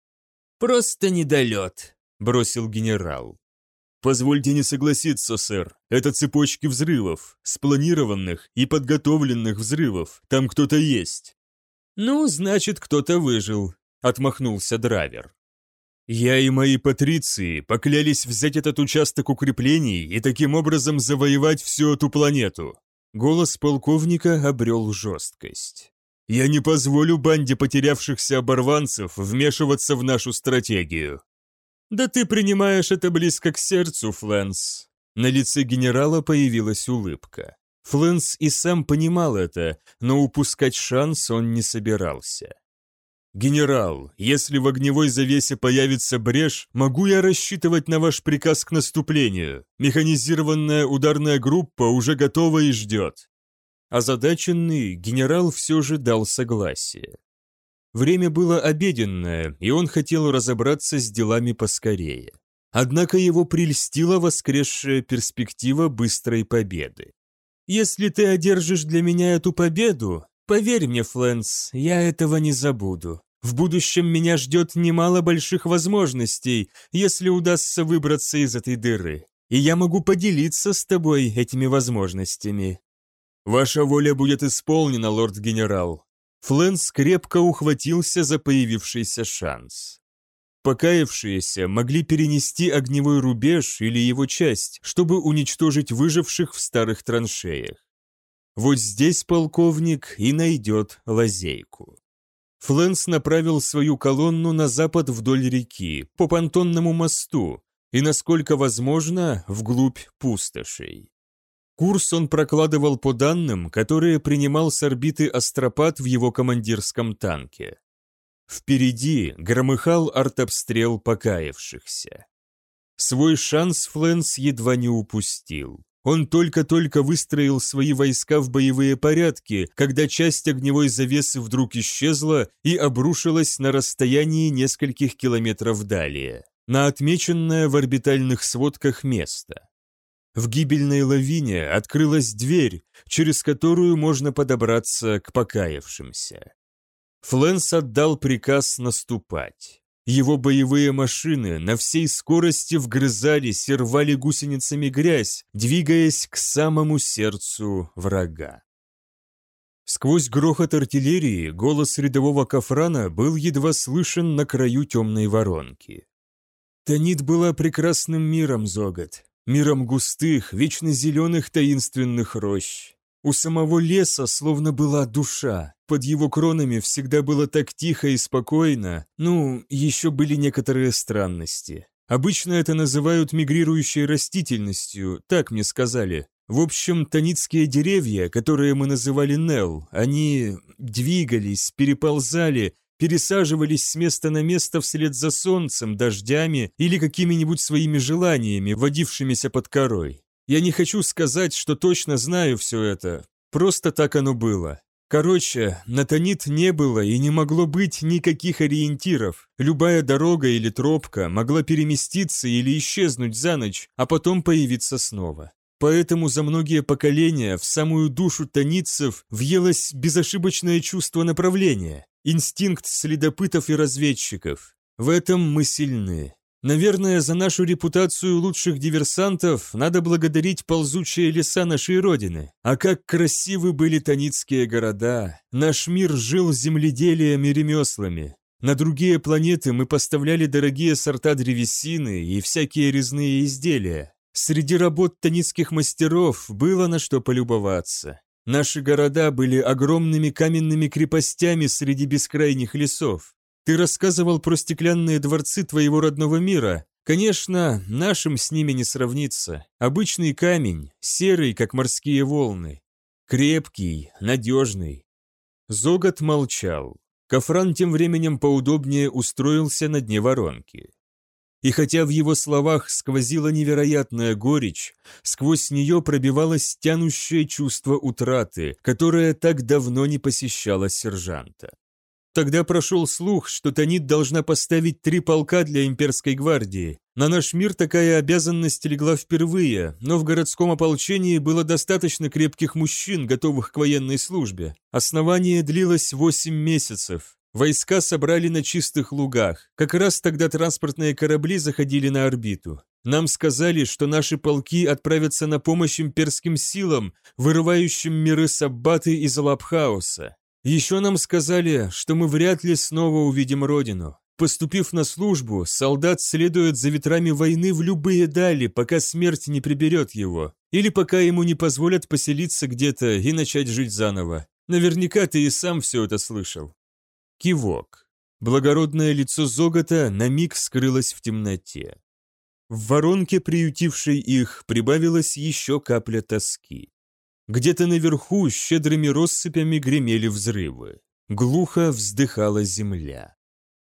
«Просто недолет», — бросил генерал. «Позвольте не согласиться, сэр. Это цепочки взрывов, спланированных и подготовленных взрывов. Там кто-то есть». «Ну, значит, кто-то выжил», — отмахнулся драйвер. Я и мои патриции поклялись взять этот участок укреплений и таким образом завоевать всю эту планету. Голос полковника обрел жесткость. Я не позволю банде потерявшихся оборванцев вмешиваться в нашу стратегию. Да ты принимаешь это близко к сердцу, Флэнс. На лице генерала появилась улыбка. Флэнс и сам понимал это, но упускать шанс он не собирался. «Генерал, если в огневой завесе появится брешь, могу я рассчитывать на ваш приказ к наступлению? Механизированная ударная группа уже готова и ждет». Озадаченный, генерал все же дал согласие. Время было обеденное, и он хотел разобраться с делами поскорее. Однако его прельстила воскресшая перспектива быстрой победы. «Если ты одержишь для меня эту победу, поверь мне, Флэнс, я этого не забуду. В будущем меня ждет немало больших возможностей, если удастся выбраться из этой дыры. И я могу поделиться с тобой этими возможностями. Ваша воля будет исполнена, лорд-генерал. Флэнс крепко ухватился за появившийся шанс. Покаявшиеся могли перенести огневой рубеж или его часть, чтобы уничтожить выживших в старых траншеях. Вот здесь полковник и найдет лазейку. Флэнс направил свою колонну на запад вдоль реки, по понтонному мосту, и, насколько возможно, вглубь пустошей. Курс он прокладывал по данным, которые принимал с орбиты астропат в его командирском танке. Впереди громыхал артобстрел покаявшихся. Свой шанс Флэнс едва не упустил. Он только-только выстроил свои войска в боевые порядки, когда часть огневой завесы вдруг исчезла и обрушилась на расстоянии нескольких километров далее, на отмеченное в орбитальных сводках место. В гибельной лавине открылась дверь, через которую можно подобраться к покаявшимся. Флэнс отдал приказ наступать. Его боевые машины на всей скорости вгрызались и рвали гусеницами грязь, двигаясь к самому сердцу врага. Сквозь грохот артиллерии голос рядового Кафрана был едва слышен на краю темной воронки. Танит была прекрасным миром, Зогот, миром густых, вечно зеленых таинственных рощ. У самого леса словно была душа, под его кронами всегда было так тихо и спокойно, ну, еще были некоторые странности. Обычно это называют мигрирующей растительностью, так мне сказали. В общем, таницкие деревья, которые мы называли Нел, они двигались, переползали, пересаживались с места на место вслед за солнцем, дождями или какими-нибудь своими желаниями, водившимися под корой. Я не хочу сказать, что точно знаю все это. Просто так оно было. Короче, на Танит не было и не могло быть никаких ориентиров. Любая дорога или тропка могла переместиться или исчезнуть за ночь, а потом появиться снова. Поэтому за многие поколения в самую душу танитцев въелось безошибочное чувство направления, инстинкт следопытов и разведчиков. В этом мы сильны. Наверное, за нашу репутацию лучших диверсантов надо благодарить ползучие леса нашей Родины. А как красивы были таницкие города! Наш мир жил земледелием и ремеслами. На другие планеты мы поставляли дорогие сорта древесины и всякие резные изделия. Среди работ таницких мастеров было на что полюбоваться. Наши города были огромными каменными крепостями среди бескрайних лесов. Ты рассказывал про стеклянные дворцы твоего родного мира. Конечно, нашим с ними не сравнится. Обычный камень, серый, как морские волны. Крепкий, надежный. Зогот молчал. Кафран тем временем поудобнее устроился на дне воронки. И хотя в его словах сквозила невероятная горечь, сквозь нее пробивалось тянущее чувство утраты, которое так давно не посещало сержанта. Тогда прошел слух, что Танит должна поставить три полка для имперской гвардии. На наш мир такая обязанность легла впервые, но в городском ополчении было достаточно крепких мужчин, готовых к военной службе. Основание длилось восемь месяцев. Войска собрали на чистых лугах. Как раз тогда транспортные корабли заходили на орбиту. Нам сказали, что наши полки отправятся на помощь имперским силам, вырывающим миры Саббаты из лап хаоса. Еще нам сказали, что мы вряд ли снова увидим родину. Поступив на службу, солдат следует за ветрами войны в любые дали, пока смерть не приберет его, или пока ему не позволят поселиться где-то и начать жить заново. Наверняка ты и сам все это слышал. Кивок. Благородное лицо Зогота на миг скрылось в темноте. В воронке, приютившей их, прибавилась еще капля тоски. Где-то наверху щедрыми россыпями гремели взрывы. Глухо вздыхала земля.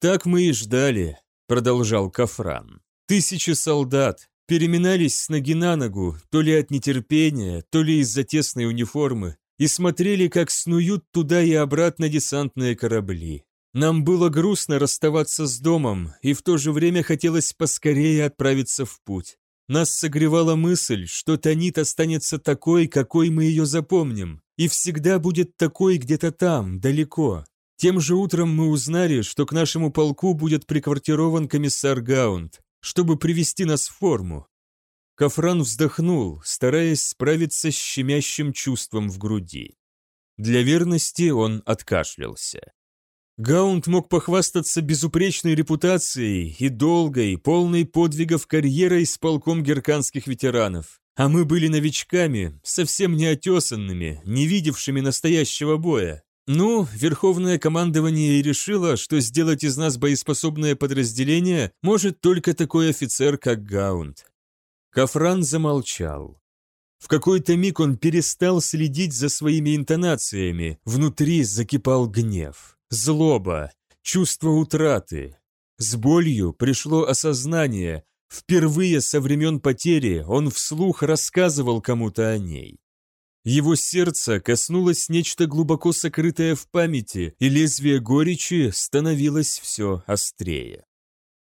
«Так мы и ждали», — продолжал Кафран. «Тысячи солдат переминались с ноги на ногу, то ли от нетерпения, то ли из-за тесной униформы, и смотрели, как снуют туда и обратно десантные корабли. Нам было грустно расставаться с домом, и в то же время хотелось поскорее отправиться в путь. Нас согревала мысль, что Танит останется такой, какой мы ее запомним, и всегда будет такой где-то там, далеко. Тем же утром мы узнали, что к нашему полку будет приквартирован комиссар Гаунд, чтобы привести нас в форму. Кафран вздохнул, стараясь справиться с щемящим чувством в груди. Для верности он откашлялся. Гаунд мог похвастаться безупречной репутацией и долгой, полной подвигов карьерой с полком герканских ветеранов. А мы были новичками, совсем неотесанными, не видевшими настоящего боя. Ну, Верховное командование и решило, что сделать из нас боеспособное подразделение может только такой офицер, как Гаунд. Кафран замолчал. В какой-то миг он перестал следить за своими интонациями, внутри закипал гнев. Злоба, чувство утраты. С болью пришло осознание. Впервые со времен потери он вслух рассказывал кому-то о ней. Его сердце коснулось нечто глубоко сокрытое в памяти, и лезвие горечи становилось все острее.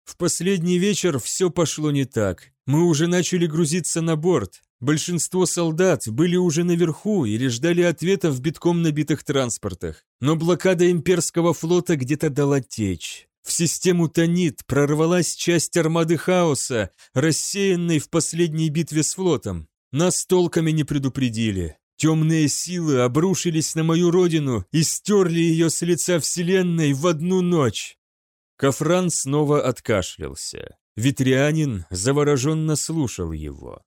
В последний вечер все пошло не так. Мы уже начали грузиться на борт, Большинство солдат были уже наверху или ждали ответа в битком набитых транспортах, но блокада имперского флота где-то дала течь. В систему Танит прорвалась часть армады хаоса, рассеянной в последней битве с флотом. Нас толками не предупредили. Темные силы обрушились на мою родину и стерли ее с лица Вселенной в одну ночь. Кафран снова откашлялся. Витрианин завороженно слушал его.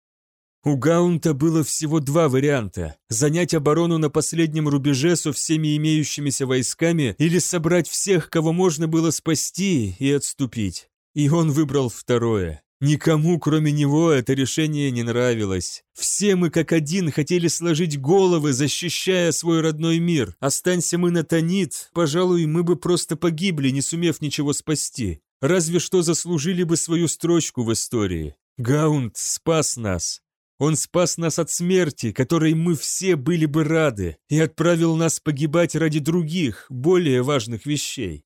У Гаунта было всего два варианта – занять оборону на последнем рубеже со всеми имеющимися войсками или собрать всех, кого можно было спасти и отступить. И он выбрал второе. Никому, кроме него, это решение не нравилось. Все мы как один хотели сложить головы, защищая свой родной мир. Останься мы на Танит, пожалуй, мы бы просто погибли, не сумев ничего спасти. Разве что заслужили бы свою строчку в истории. Гаунт спас нас. Он спас нас от смерти, которой мы все были бы рады, и отправил нас погибать ради других, более важных вещей.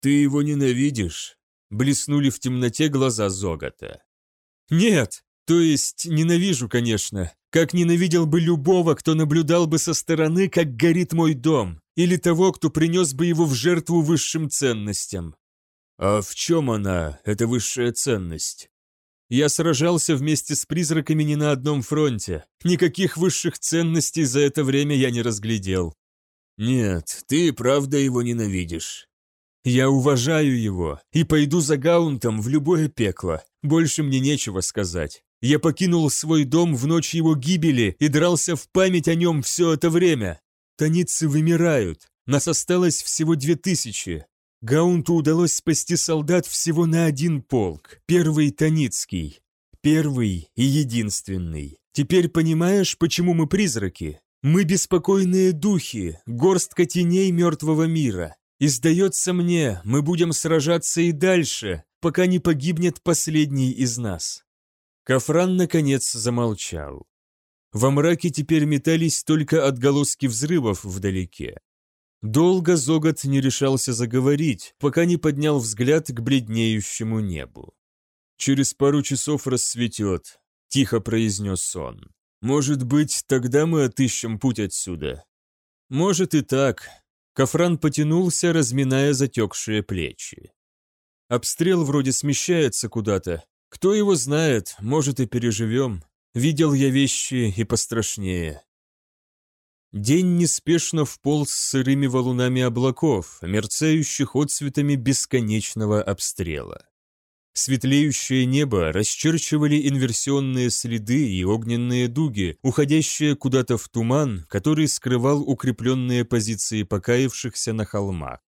Ты его ненавидишь? Блеснули в темноте глаза Зогата. Нет, то есть ненавижу, конечно, как ненавидел бы любого, кто наблюдал бы со стороны, как горит мой дом, или того, кто принес бы его в жертву высшим ценностям. А в чем она, эта высшая ценность? Я сражался вместе с призраками не на одном фронте. Никаких высших ценностей за это время я не разглядел. Нет, ты правда его ненавидишь. Я уважаю его и пойду за Гаунтом в любое пекло. Больше мне нечего сказать. Я покинул свой дом в ночь его гибели и дрался в память о нем все это время. Таницы вымирают. Нас осталось всего две тысячи. Гаунту удалось спасти солдат всего на один полк, первый Таницкий. Первый и единственный. Теперь понимаешь, почему мы призраки? Мы беспокойные духи, горстка теней мертвого мира. И сдается мне, мы будем сражаться и дальше, пока не погибнет последний из нас. Кафран, наконец, замолчал. Во мраке теперь метались только отголоски взрывов вдалеке. Долго Зогот не решался заговорить, пока не поднял взгляд к бледнеющему небу. «Через пару часов рассветет», — тихо произнес он. «Может быть, тогда мы отыщем путь отсюда?» «Может и так». Кафран потянулся, разминая затекшие плечи. «Обстрел вроде смещается куда-то. Кто его знает, может и переживем. Видел я вещи и пострашнее». День неспешно вполз сырыми валунами облаков, мерцающих отцветами бесконечного обстрела. Светлеющее небо расчерчивали инверсионные следы и огненные дуги, уходящие куда-то в туман, который скрывал укрепленные позиции покаявшихся на холмах.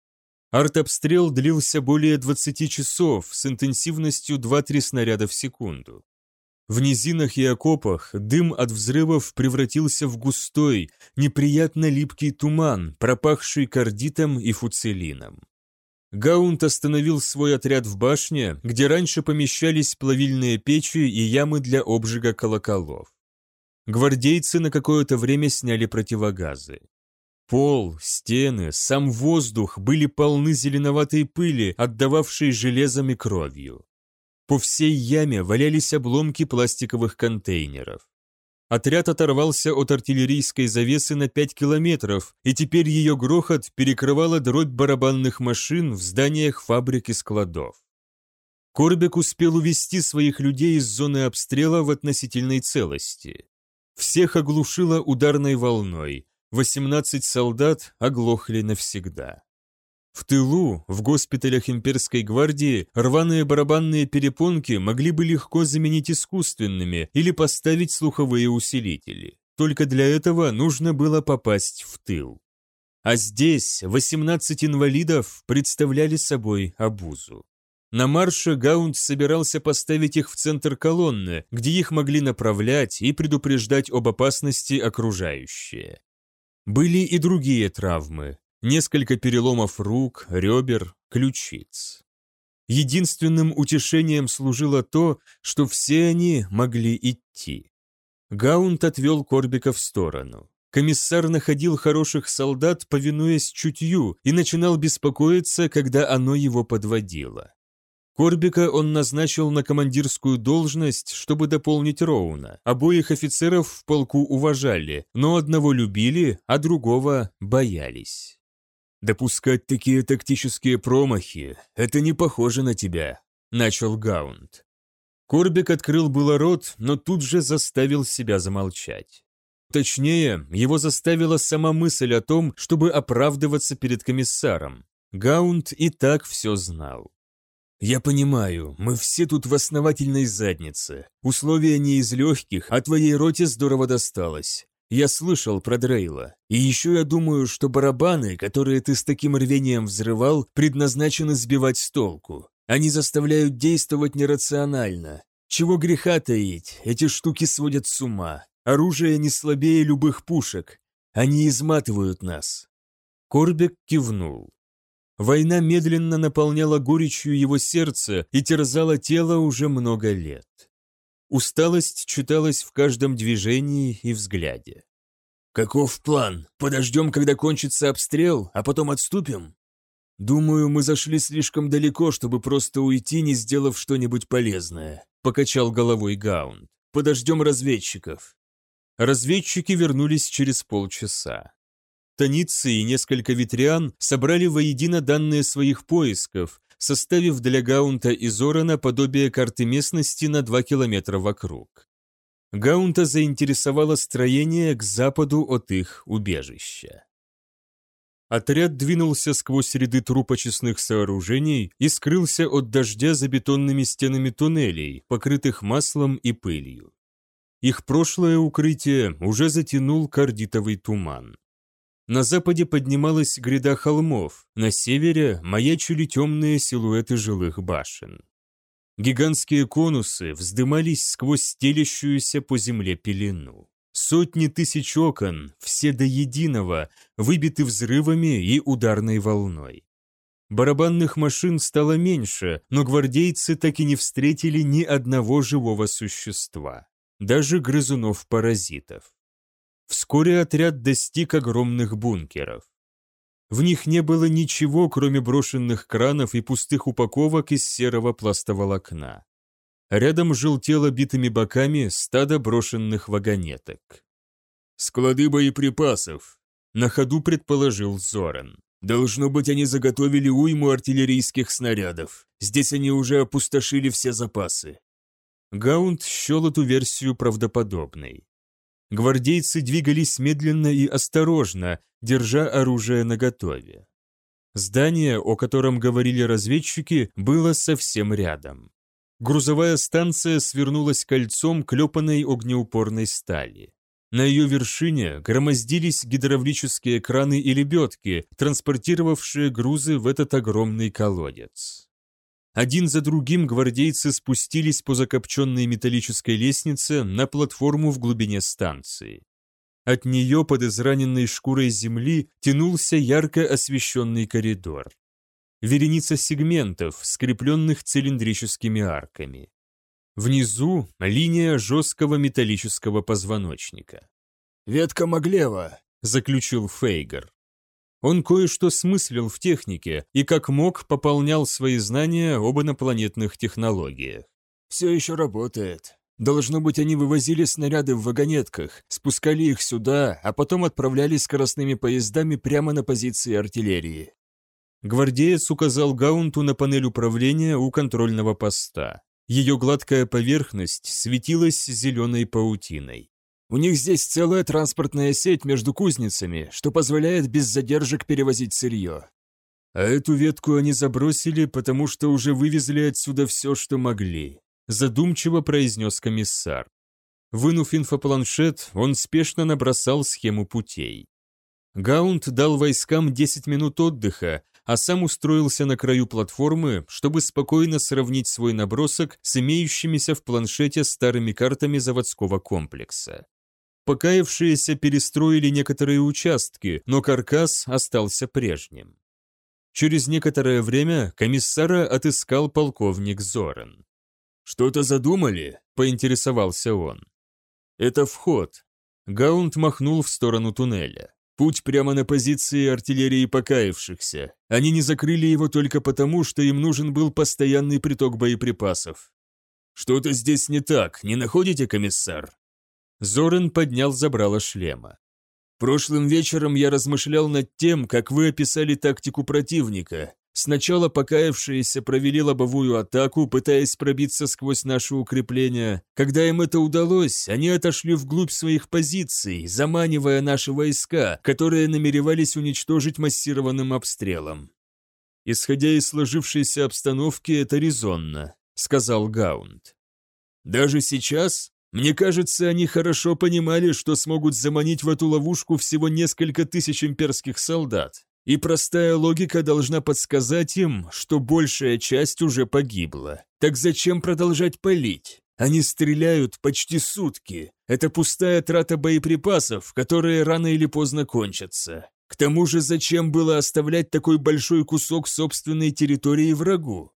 Артобстрел длился более 20 часов с интенсивностью 2-3 снаряда в секунду. В низинах и окопах дым от взрывов превратился в густой, неприятно липкий туман, пропахший кардитом и фуцелином. Гаунт остановил свой отряд в башне, где раньше помещались плавильные печи и ямы для обжига колоколов. Гвардейцы на какое-то время сняли противогазы. Пол, стены, сам воздух были полны зеленоватой пыли, отдававшей железом и кровью. По всей яме валялись обломки пластиковых контейнеров. Отряд оторвался от артиллерийской завесы на 5 километров, и теперь ее грохот перекрывала дробь барабанных машин в зданиях фабрик и складов. Корбек успел увести своих людей из зоны обстрела в относительной целости. Всех оглушило ударной волной, 18 солдат оглохли навсегда. В тылу, в госпиталях имперской гвардии, рваные барабанные перепонки могли бы легко заменить искусственными или поставить слуховые усилители. Только для этого нужно было попасть в тыл. А здесь 18 инвалидов представляли собой обузу. На марше Гаунд собирался поставить их в центр колонны, где их могли направлять и предупреждать об опасности окружающие. Были и другие травмы, несколько переломов рук, ребер, ключиц. Единственным утешением служило то, что все они могли идти. Гаунт отвел Корбика в сторону. Комиссар находил хороших солдат, повинуясь чутью, и начинал беспокоиться, когда оно его подводило. Корбика он назначил на командирскую должность, чтобы дополнить Роуна. Обоих офицеров в полку уважали, но одного любили, а другого боялись. «Допускать такие тактические промахи – это не похоже на тебя», – начал Гаунд. Корбик открыл было рот, но тут же заставил себя замолчать. Точнее, его заставила сама мысль о том, чтобы оправдываться перед комиссаром. Гаунд и так все знал. «Я понимаю, мы все тут в основательной заднице. Условия не из легких, а твоей роте здорово досталось. Я слышал про Дрейла. И еще я думаю, что барабаны, которые ты с таким рвением взрывал, предназначены сбивать с толку. Они заставляют действовать нерационально. Чего греха таить, эти штуки сводят с ума. Оружие не слабее любых пушек. Они изматывают нас». Корбек кивнул. Война медленно наполняла горечью его сердце и терзала тело уже много лет. Усталость читалась в каждом движении и взгляде. «Каков план? Подождем, когда кончится обстрел, а потом отступим?» «Думаю, мы зашли слишком далеко, чтобы просто уйти, не сделав что-нибудь полезное», — покачал головой Гаунд. «Подождем разведчиков». Разведчики вернулись через полчаса. Таницы и несколько ветрян собрали воедино данные своих поисков, составив для Гаунта и Зорана подобие карты местности на 2 километра вокруг. Гаунта заинтересовало строение к западу от их убежища. Отряд двинулся сквозь ряды трупочестных сооружений и скрылся от дождя за бетонными стенами туннелей, покрытых маслом и пылью. Их прошлое укрытие уже затянул кардитовый туман. На западе поднималась гряда холмов, на севере маячили темные силуэты жилых башен. Гигантские конусы вздымались сквозь стелящуюся по земле пелену. Сотни тысяч окон, все до единого, выбиты взрывами и ударной волной. Барабанных машин стало меньше, но гвардейцы так и не встретили ни одного живого существа, даже грызунов-паразитов. Вскоре отряд достиг огромных бункеров. В них не было ничего, кроме брошенных кранов и пустых упаковок из серого пластоволокна. Рядом желтело битыми боками стадо брошенных вагонеток. «Склады боеприпасов», — на ходу предположил Зоран. «Должно быть, они заготовили уйму артиллерийских снарядов. Здесь они уже опустошили все запасы». Гаунд счел эту версию правдоподобной. Гвардейцы двигались медленно и осторожно, держа оружие наготове. Здание, о котором говорили разведчики, было совсем рядом. Грузовая станция свернулась кольцом клепанной огнеупорной стали. На ее вершине громоздились гидравлические краны и лебедки, транспортировавшие грузы в этот огромный колодец. Один за другим гвардейцы спустились по закопченной металлической лестнице на платформу в глубине станции. От нее под израненной шкурой земли тянулся ярко освещенный коридор. Вереница сегментов, скрепленных цилиндрическими арками. Внизу линия жесткого металлического позвоночника. «Ветка Маглева», — заключил Фейгер. Он кое-что смыслил в технике и как мог пополнял свои знания об инопланетных технологиях. «Все еще работает. Должно быть, они вывозили снаряды в вагонетках, спускали их сюда, а потом отправляли скоростными поездами прямо на позиции артиллерии». Гвардеец указал Гаунту на панель управления у контрольного поста. Ее гладкая поверхность светилась зеленой паутиной. У них здесь целая транспортная сеть между кузницами, что позволяет без задержек перевозить сырье. А эту ветку они забросили, потому что уже вывезли отсюда все, что могли, задумчиво произнес комиссар. Вынув инфопланшет, он спешно набросал схему путей. Гаунт дал войскам 10 минут отдыха, а сам устроился на краю платформы, чтобы спокойно сравнить свой набросок с имеющимися в планшете старыми картами заводского комплекса. Покаявшиеся перестроили некоторые участки, но каркас остался прежним. Через некоторое время комиссара отыскал полковник Зоран. «Что-то задумали?» – поинтересовался он. «Это вход». Гаунт махнул в сторону туннеля. Путь прямо на позиции артиллерии покаявшихся. Они не закрыли его только потому, что им нужен был постоянный приток боеприпасов. «Что-то здесь не так, не находите, комиссар?» Зорен поднял забрало шлема. «Прошлым вечером я размышлял над тем, как вы описали тактику противника. Сначала покаявшиеся провели лобовую атаку, пытаясь пробиться сквозь наши укрепления. Когда им это удалось, они отошли вглубь своих позиций, заманивая наши войска, которые намеревались уничтожить массированным обстрелом. «Исходя из сложившейся обстановки, это резонно», — сказал Гаунд. «Даже сейчас? Мне кажется, они хорошо понимали, что смогут заманить в эту ловушку всего несколько тысяч имперских солдат. И простая логика должна подсказать им, что большая часть уже погибла. Так зачем продолжать палить? Они стреляют почти сутки. Это пустая трата боеприпасов, которые рано или поздно кончатся. К тому же зачем было оставлять такой большой кусок собственной территории врагу?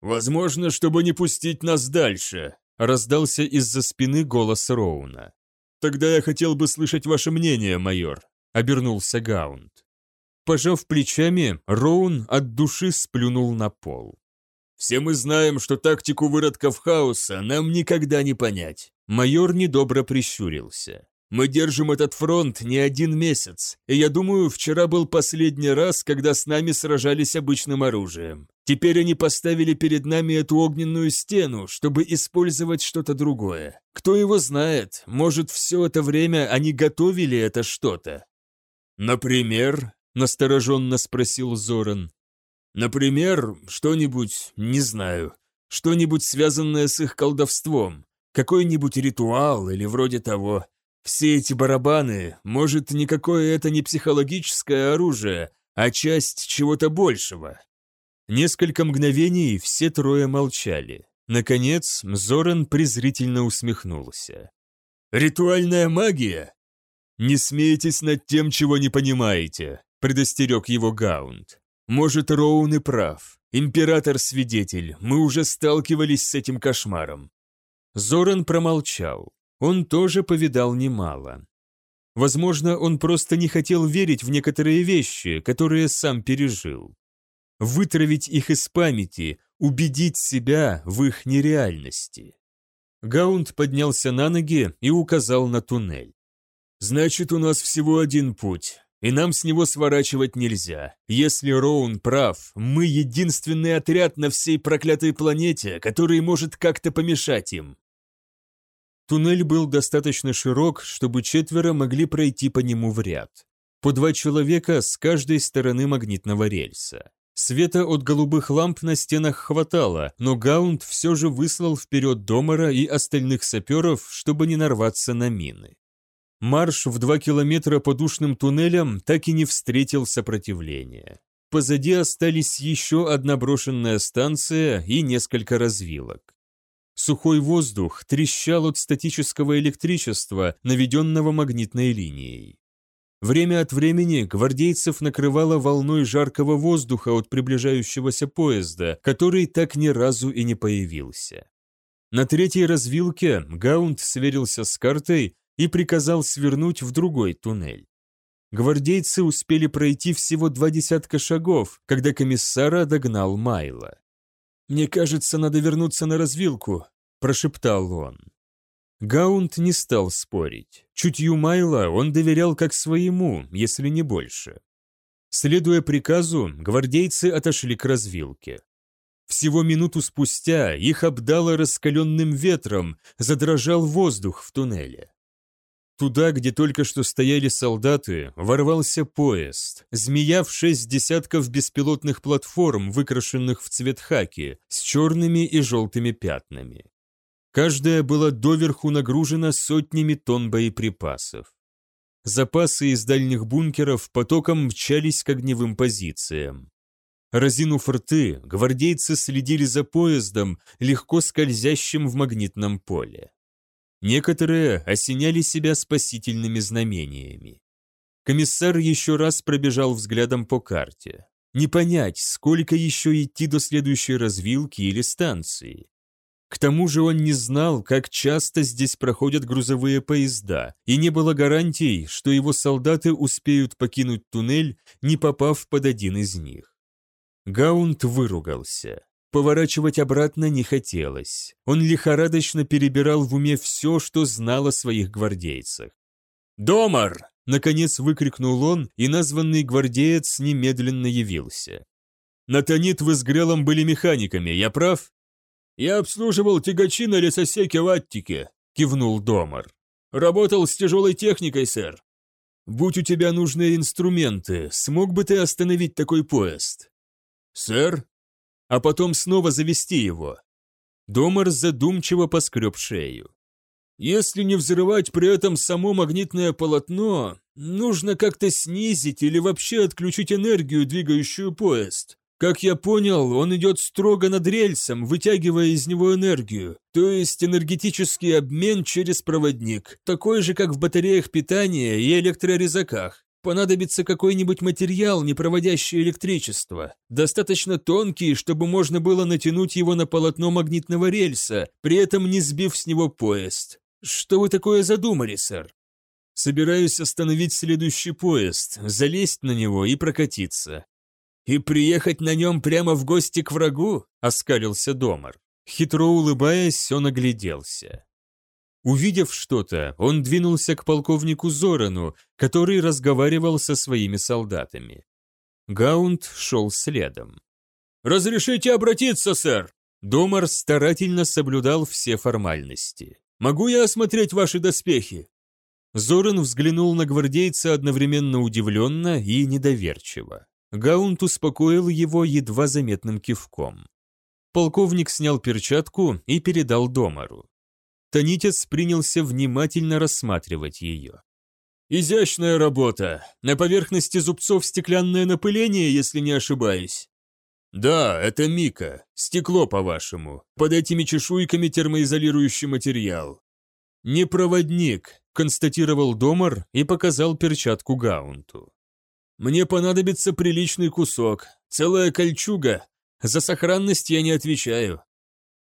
«Возможно, чтобы не пустить нас дальше», — раздался из-за спины голос Роуна. «Тогда я хотел бы слышать ваше мнение, майор», — обернулся Гаунд. Пожав плечами, Роун от души сплюнул на пол. «Все мы знаем, что тактику выродков хаоса нам никогда не понять». Майор недобро прищурился. «Мы держим этот фронт не один месяц, и я думаю, вчера был последний раз, когда с нами сражались обычным оружием. Теперь они поставили перед нами эту огненную стену, чтобы использовать что-то другое. Кто его знает, может, все это время они готовили это что-то». «Например?» настороженно спросил Зоран. Например, что-нибудь, не знаю, что-нибудь связанное с их колдовством, какой-нибудь ритуал или вроде того. Все эти барабаны, может, никакое это не психологическое оружие, а часть чего-то большего. Несколько мгновений все трое молчали. Наконец, Зоран презрительно усмехнулся. «Ритуальная магия? Не смейтесь над тем, чего не понимаете предостерег его Гаунд. «Может, Роун и прав. Император-свидетель, мы уже сталкивались с этим кошмаром». Зоран промолчал. Он тоже повидал немало. Возможно, он просто не хотел верить в некоторые вещи, которые сам пережил. Вытравить их из памяти, убедить себя в их нереальности. Гаунд поднялся на ноги и указал на туннель. «Значит, у нас всего один путь и нам с него сворачивать нельзя. Если Роун прав, мы единственный отряд на всей проклятой планете, который может как-то помешать им. Туннель был достаточно широк, чтобы четверо могли пройти по нему в ряд. По два человека с каждой стороны магнитного рельса. Света от голубых ламп на стенах хватало, но Гаунд все же выслал вперед Домара и остальных саперов, чтобы не нарваться на мины. Марш в два километра по душным туннелям так и не встретил сопротивления. Позади остались еще одна брошенная станция и несколько развилок. Сухой воздух трещал от статического электричества, наведенного магнитной линией. Время от времени гвардейцев накрывало волной жаркого воздуха от приближающегося поезда, который так ни разу и не появился. На третьей развилке Гаунд сверился с картой и приказал свернуть в другой туннель. Гвардейцы успели пройти всего два десятка шагов, когда комиссара догнал Майла. «Мне кажется, надо вернуться на развилку», – прошептал он. Гаунд не стал спорить. Чутью Майла он доверял как своему, если не больше. Следуя приказу, гвардейцы отошли к развилке. Всего минуту спустя их обдало раскаленным ветром, задрожал воздух в туннеле. Туда, где только что стояли солдаты, ворвался поезд, змея в шесть десятков беспилотных платформ, выкрашенных в цвет хаки, с черными и желтыми пятнами. Каждая была доверху нагружена сотнями тонн боеприпасов. Запасы из дальних бункеров потоком мчались к огневым позициям. Разинув рты, гвардейцы следили за поездом, легко скользящим в магнитном поле. Некоторые осеняли себя спасительными знамениями. Комиссар еще раз пробежал взглядом по карте. Не понять, сколько еще идти до следующей развилки или станции. К тому же он не знал, как часто здесь проходят грузовые поезда, и не было гарантий, что его солдаты успеют покинуть туннель, не попав под один из них. Гаунт выругался. Поворачивать обратно не хотелось. Он лихорадочно перебирал в уме все, что знал о своих гвардейцах. «Домар!» – наконец выкрикнул он, и названный гвардеец немедленно явился. «Натонит вы с Грелом были механиками, я прав?» «Я обслуживал тягачи на лесосеке в Аттике», — кивнул Домар. «Работал с тяжелой техникой, сэр». «Будь у тебя нужные инструменты, смог бы ты остановить такой поезд?» «Сэр?» «А потом снова завести его». Домар задумчиво поскреб шею. «Если не взрывать при этом само магнитное полотно, нужно как-то снизить или вообще отключить энергию, двигающую поезд. Как я понял, он идет строго над рельсом, вытягивая из него энергию, то есть энергетический обмен через проводник, такой же, как в батареях питания и электрорезаках. Понадобится какой-нибудь материал, не проводящий электричество, достаточно тонкий, чтобы можно было натянуть его на полотно магнитного рельса, при этом не сбив с него поезд. Что вы такое задумали, сэр? Собираюсь остановить следующий поезд, залезть на него и прокатиться. «И приехать на нем прямо в гости к врагу?» – оскалился Домар. Хитро улыбаясь, он огляделся. Увидев что-то, он двинулся к полковнику Зорану, который разговаривал со своими солдатами. Гаунд шел следом. «Разрешите обратиться, сэр!» Домар старательно соблюдал все формальности. «Могу я осмотреть ваши доспехи?» Зоран взглянул на гвардейца одновременно удивленно и недоверчиво. Гаунт успокоил его едва заметным кивком. Полковник снял перчатку и передал Домару. Танитец принялся внимательно рассматривать ее. «Изящная работа. На поверхности зубцов стеклянное напыление, если не ошибаюсь». «Да, это мика. Стекло, по-вашему. Под этими чешуйками термоизолирующий материал». «Не проводник», — констатировал Домар и показал перчатку Гаунту. Мне понадобится приличный кусок, целая кольчуга. За сохранность я не отвечаю».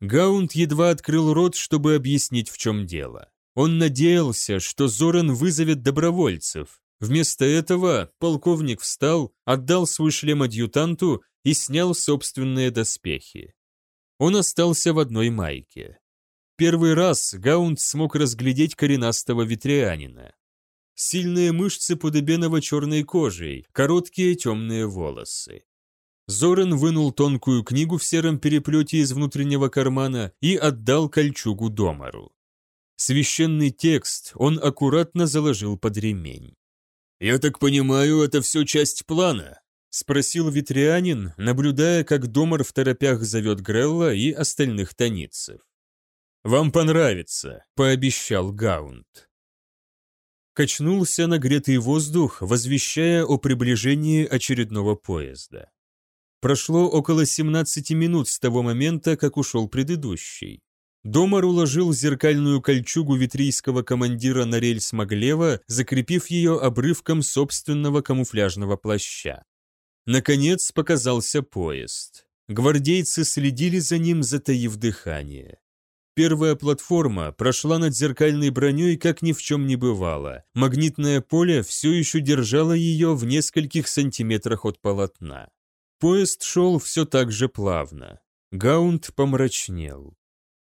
Гаунд едва открыл рот, чтобы объяснить, в чем дело. Он надеялся, что Зоран вызовет добровольцев. Вместо этого полковник встал, отдал свой шлем адъютанту и снял собственные доспехи. Он остался в одной майке. Первый раз Гаунд смог разглядеть коренастого ветрянина сильные мышцы под эбеново-черной кожей, короткие темные волосы. Зорен вынул тонкую книгу в сером переплете из внутреннего кармана и отдал кольчугу Домару. Священный текст он аккуратно заложил под ремень. «Я так понимаю, это все часть плана?» — спросил ветрянин, наблюдая, как Домар в торопях зовет Грелла и остальных таницев. «Вам понравится», — пообещал Гаунд. Качнулся нагретый воздух, возвещая о приближении очередного поезда. Прошло около 17 минут с того момента, как ушел предыдущий. Домар уложил зеркальную кольчугу витрийского командира на рельс Маглева, закрепив ее обрывком собственного камуфляжного плаща. Наконец показался поезд. Гвардейцы следили за ним, затаив дыхание. Первая платформа прошла над зеркальной броней, как ни в чем не бывало. Магнитное поле все еще держало ее в нескольких сантиметрах от полотна. Поезд шел все так же плавно. Гаунд помрачнел.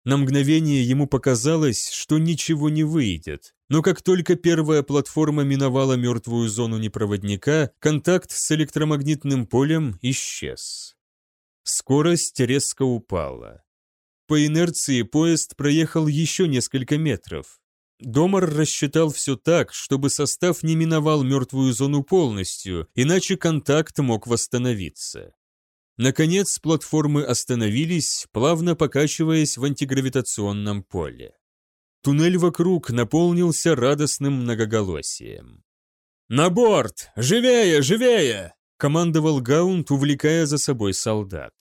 На мгновение ему показалось, что ничего не выйдет, но как только первая платформа миновала мертвую зону непроводника, контакт с электромагнитным полем исчез. Скорость резко упала. По инерции поезд проехал еще несколько метров. Домар рассчитал все так, чтобы состав не миновал мертвую зону полностью, иначе контакт мог восстановиться. Наконец, платформы остановились, плавно покачиваясь в антигравитационном поле. Туннель вокруг наполнился радостным многоголосием. «На борт! Живее, живее!» — командовал Гаунт, увлекая за собой солдат.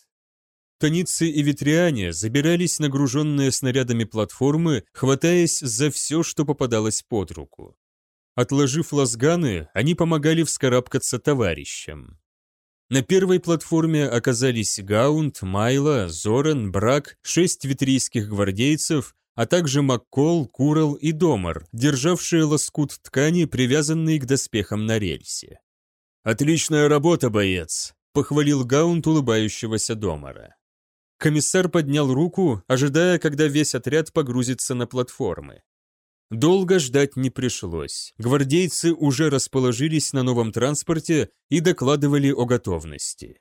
Таницы и ветряне забирались нагруженные снарядами платформы, хватаясь за все, что попадалось под руку. Отложив лазганы, они помогали вскарабкаться товарищам. На первой платформе оказались Гаунд, Майло, Зоран, Брак, шесть витрийских гвардейцев, а также Маккол, Курал и Домар, державшие лоскут ткани, привязанный к доспехам на рельсе. «Отличная работа, боец!» – похвалил Гаунд улыбающегося Домара. Комиссар поднял руку, ожидая, когда весь отряд погрузится на платформы. Долго ждать не пришлось. Гвардейцы уже расположились на новом транспорте и докладывали о готовности.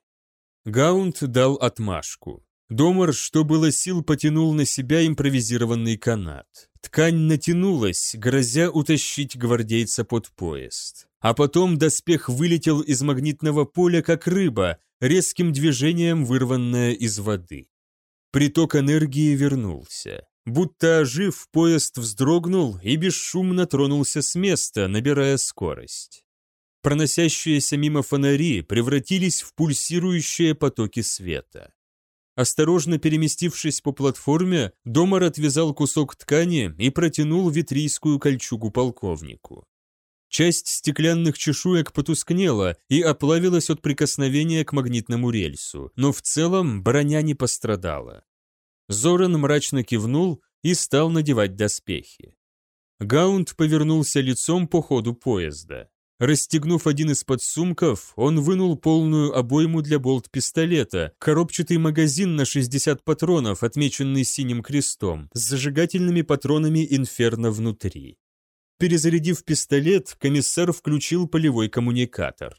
Гаунд дал отмашку. Домар, что было сил, потянул на себя импровизированный канат. Ткань натянулась, грозя утащить гвардейца под поезд. А потом доспех вылетел из магнитного поля, как рыба, резким движением вырванная из воды. Приток энергии вернулся. Будто ожив, поезд вздрогнул и бесшумно тронулся с места, набирая скорость. Проносящиеся мимо фонари превратились в пульсирующие потоки света. Осторожно переместившись по платформе, Домар отвязал кусок ткани и протянул витрийскую кольчугу полковнику. Часть стеклянных чешуек потускнела и оплавилась от прикосновения к магнитному рельсу, но в целом броня не пострадала. Зоран мрачно кивнул и стал надевать доспехи. Гаунд повернулся лицом по ходу поезда. Расстегнув один из подсумков, он вынул полную обойму для болт-пистолета, коробчатый магазин на 60 патронов, отмеченный синим крестом, с зажигательными патронами «Инферно» внутри. Перезарядив пистолет, комиссар включил полевой коммуникатор.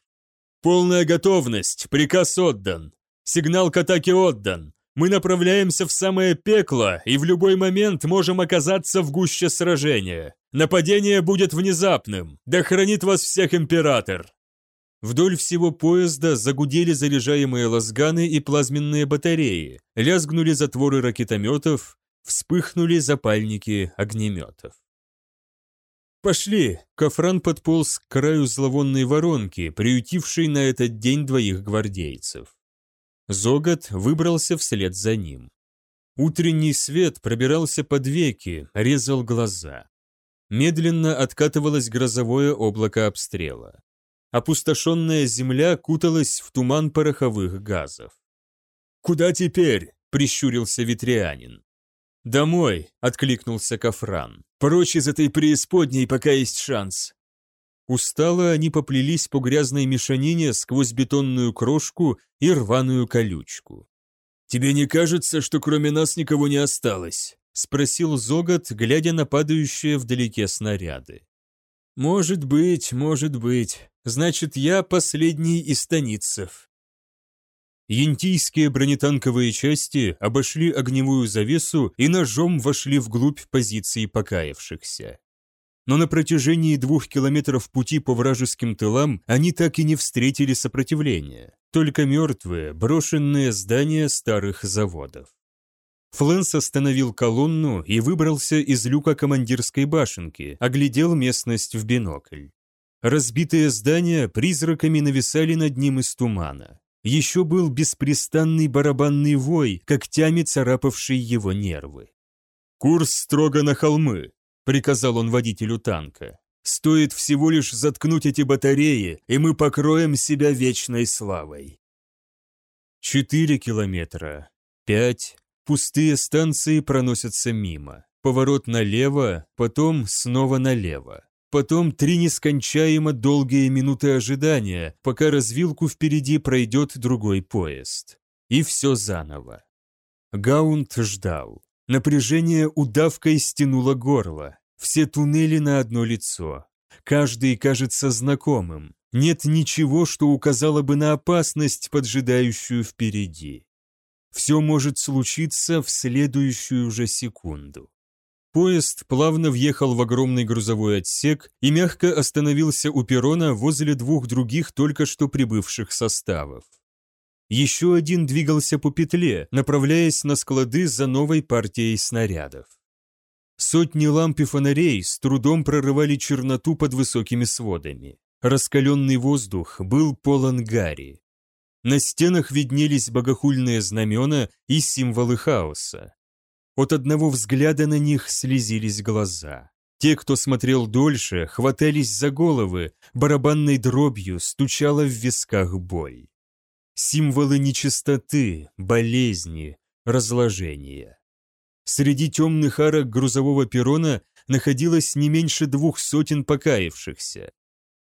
«Полная готовность! Приказ отдан! Сигнал к атаке отдан! Мы направляемся в самое пекло и в любой момент можем оказаться в гуще сражения. Нападение будет внезапным. Да хранит вас всех император!» Вдоль всего поезда загудели заряжаемые лазганы и плазменные батареи, лязгнули затворы ракетометов, вспыхнули запальники огнеметов. «Пошли!» — Кафран подполз к краю зловонной воронки, приютившей на этот день двоих гвардейцев. Зогот выбрался вслед за ним. Утренний свет пробирался под веки, резал глаза. Медленно откатывалось грозовое облако обстрела. Опустошенная земля куталась в туман пороховых газов. «Куда теперь?» – прищурился ветрянин. «Домой!» – откликнулся Кафран. «Прочь из этой преисподней, пока есть шанс. Устало они поплелись по грязной мешанине сквозь бетонную крошку и рваную колючку. «Тебе не кажется, что кроме нас никого не осталось?» — спросил Зогат, глядя на падающие вдалеке снаряды. «Может быть, может быть. Значит, я последний из станицев». Янтийские бронетанковые части обошли огневую завесу и ножом вошли вглубь позиций покаявшихся но на протяжении двух километров пути по вражеским тылам они так и не встретили сопротивления, только мертвые, брошенные здания старых заводов. Флэнс остановил колонну и выбрался из люка командирской башенки, оглядел местность в бинокль. Разбитые здания призраками нависали над ним из тумана. Еще был беспрестанный барабанный вой, когтями царапавший его нервы. «Курс строго на холмы», — приказал он водителю танка. «Стоит всего лишь заткнуть эти батареи, и мы покроем себя вечной славой». Четыре километра, пять, Пустые станции проносятся мимо. Поворот налево, потом снова налево. Потом три нескончаемо долгие минуты ожидания, пока развилку впереди пройдет другой поезд. И все заново. Гаунт ждал. Напряжение удавкой стянуло горло. Все туннели на одно лицо. Каждый кажется знакомым. Нет ничего, что указало бы на опасность, поджидающую впереди. Все может случиться в следующую же секунду. Поезд плавно въехал в огромный грузовой отсек и мягко остановился у перрона возле двух других только что прибывших составов. Еще один двигался по петле, направляясь на склады за новой партией снарядов. Сотни ламп и фонарей с трудом прорывали черноту под высокими сводами. Раскаленный воздух был полон гари. На стенах виднелись богохульные знамена и символы хаоса. От одного взгляда на них слезились глаза. Те, кто смотрел дольше, хватались за головы, барабанной дробью стучала в висках боль. Символы нечистоты, болезни, разложения. Среди темных арок грузового перрона находилось не меньше двух сотен покаявшихся.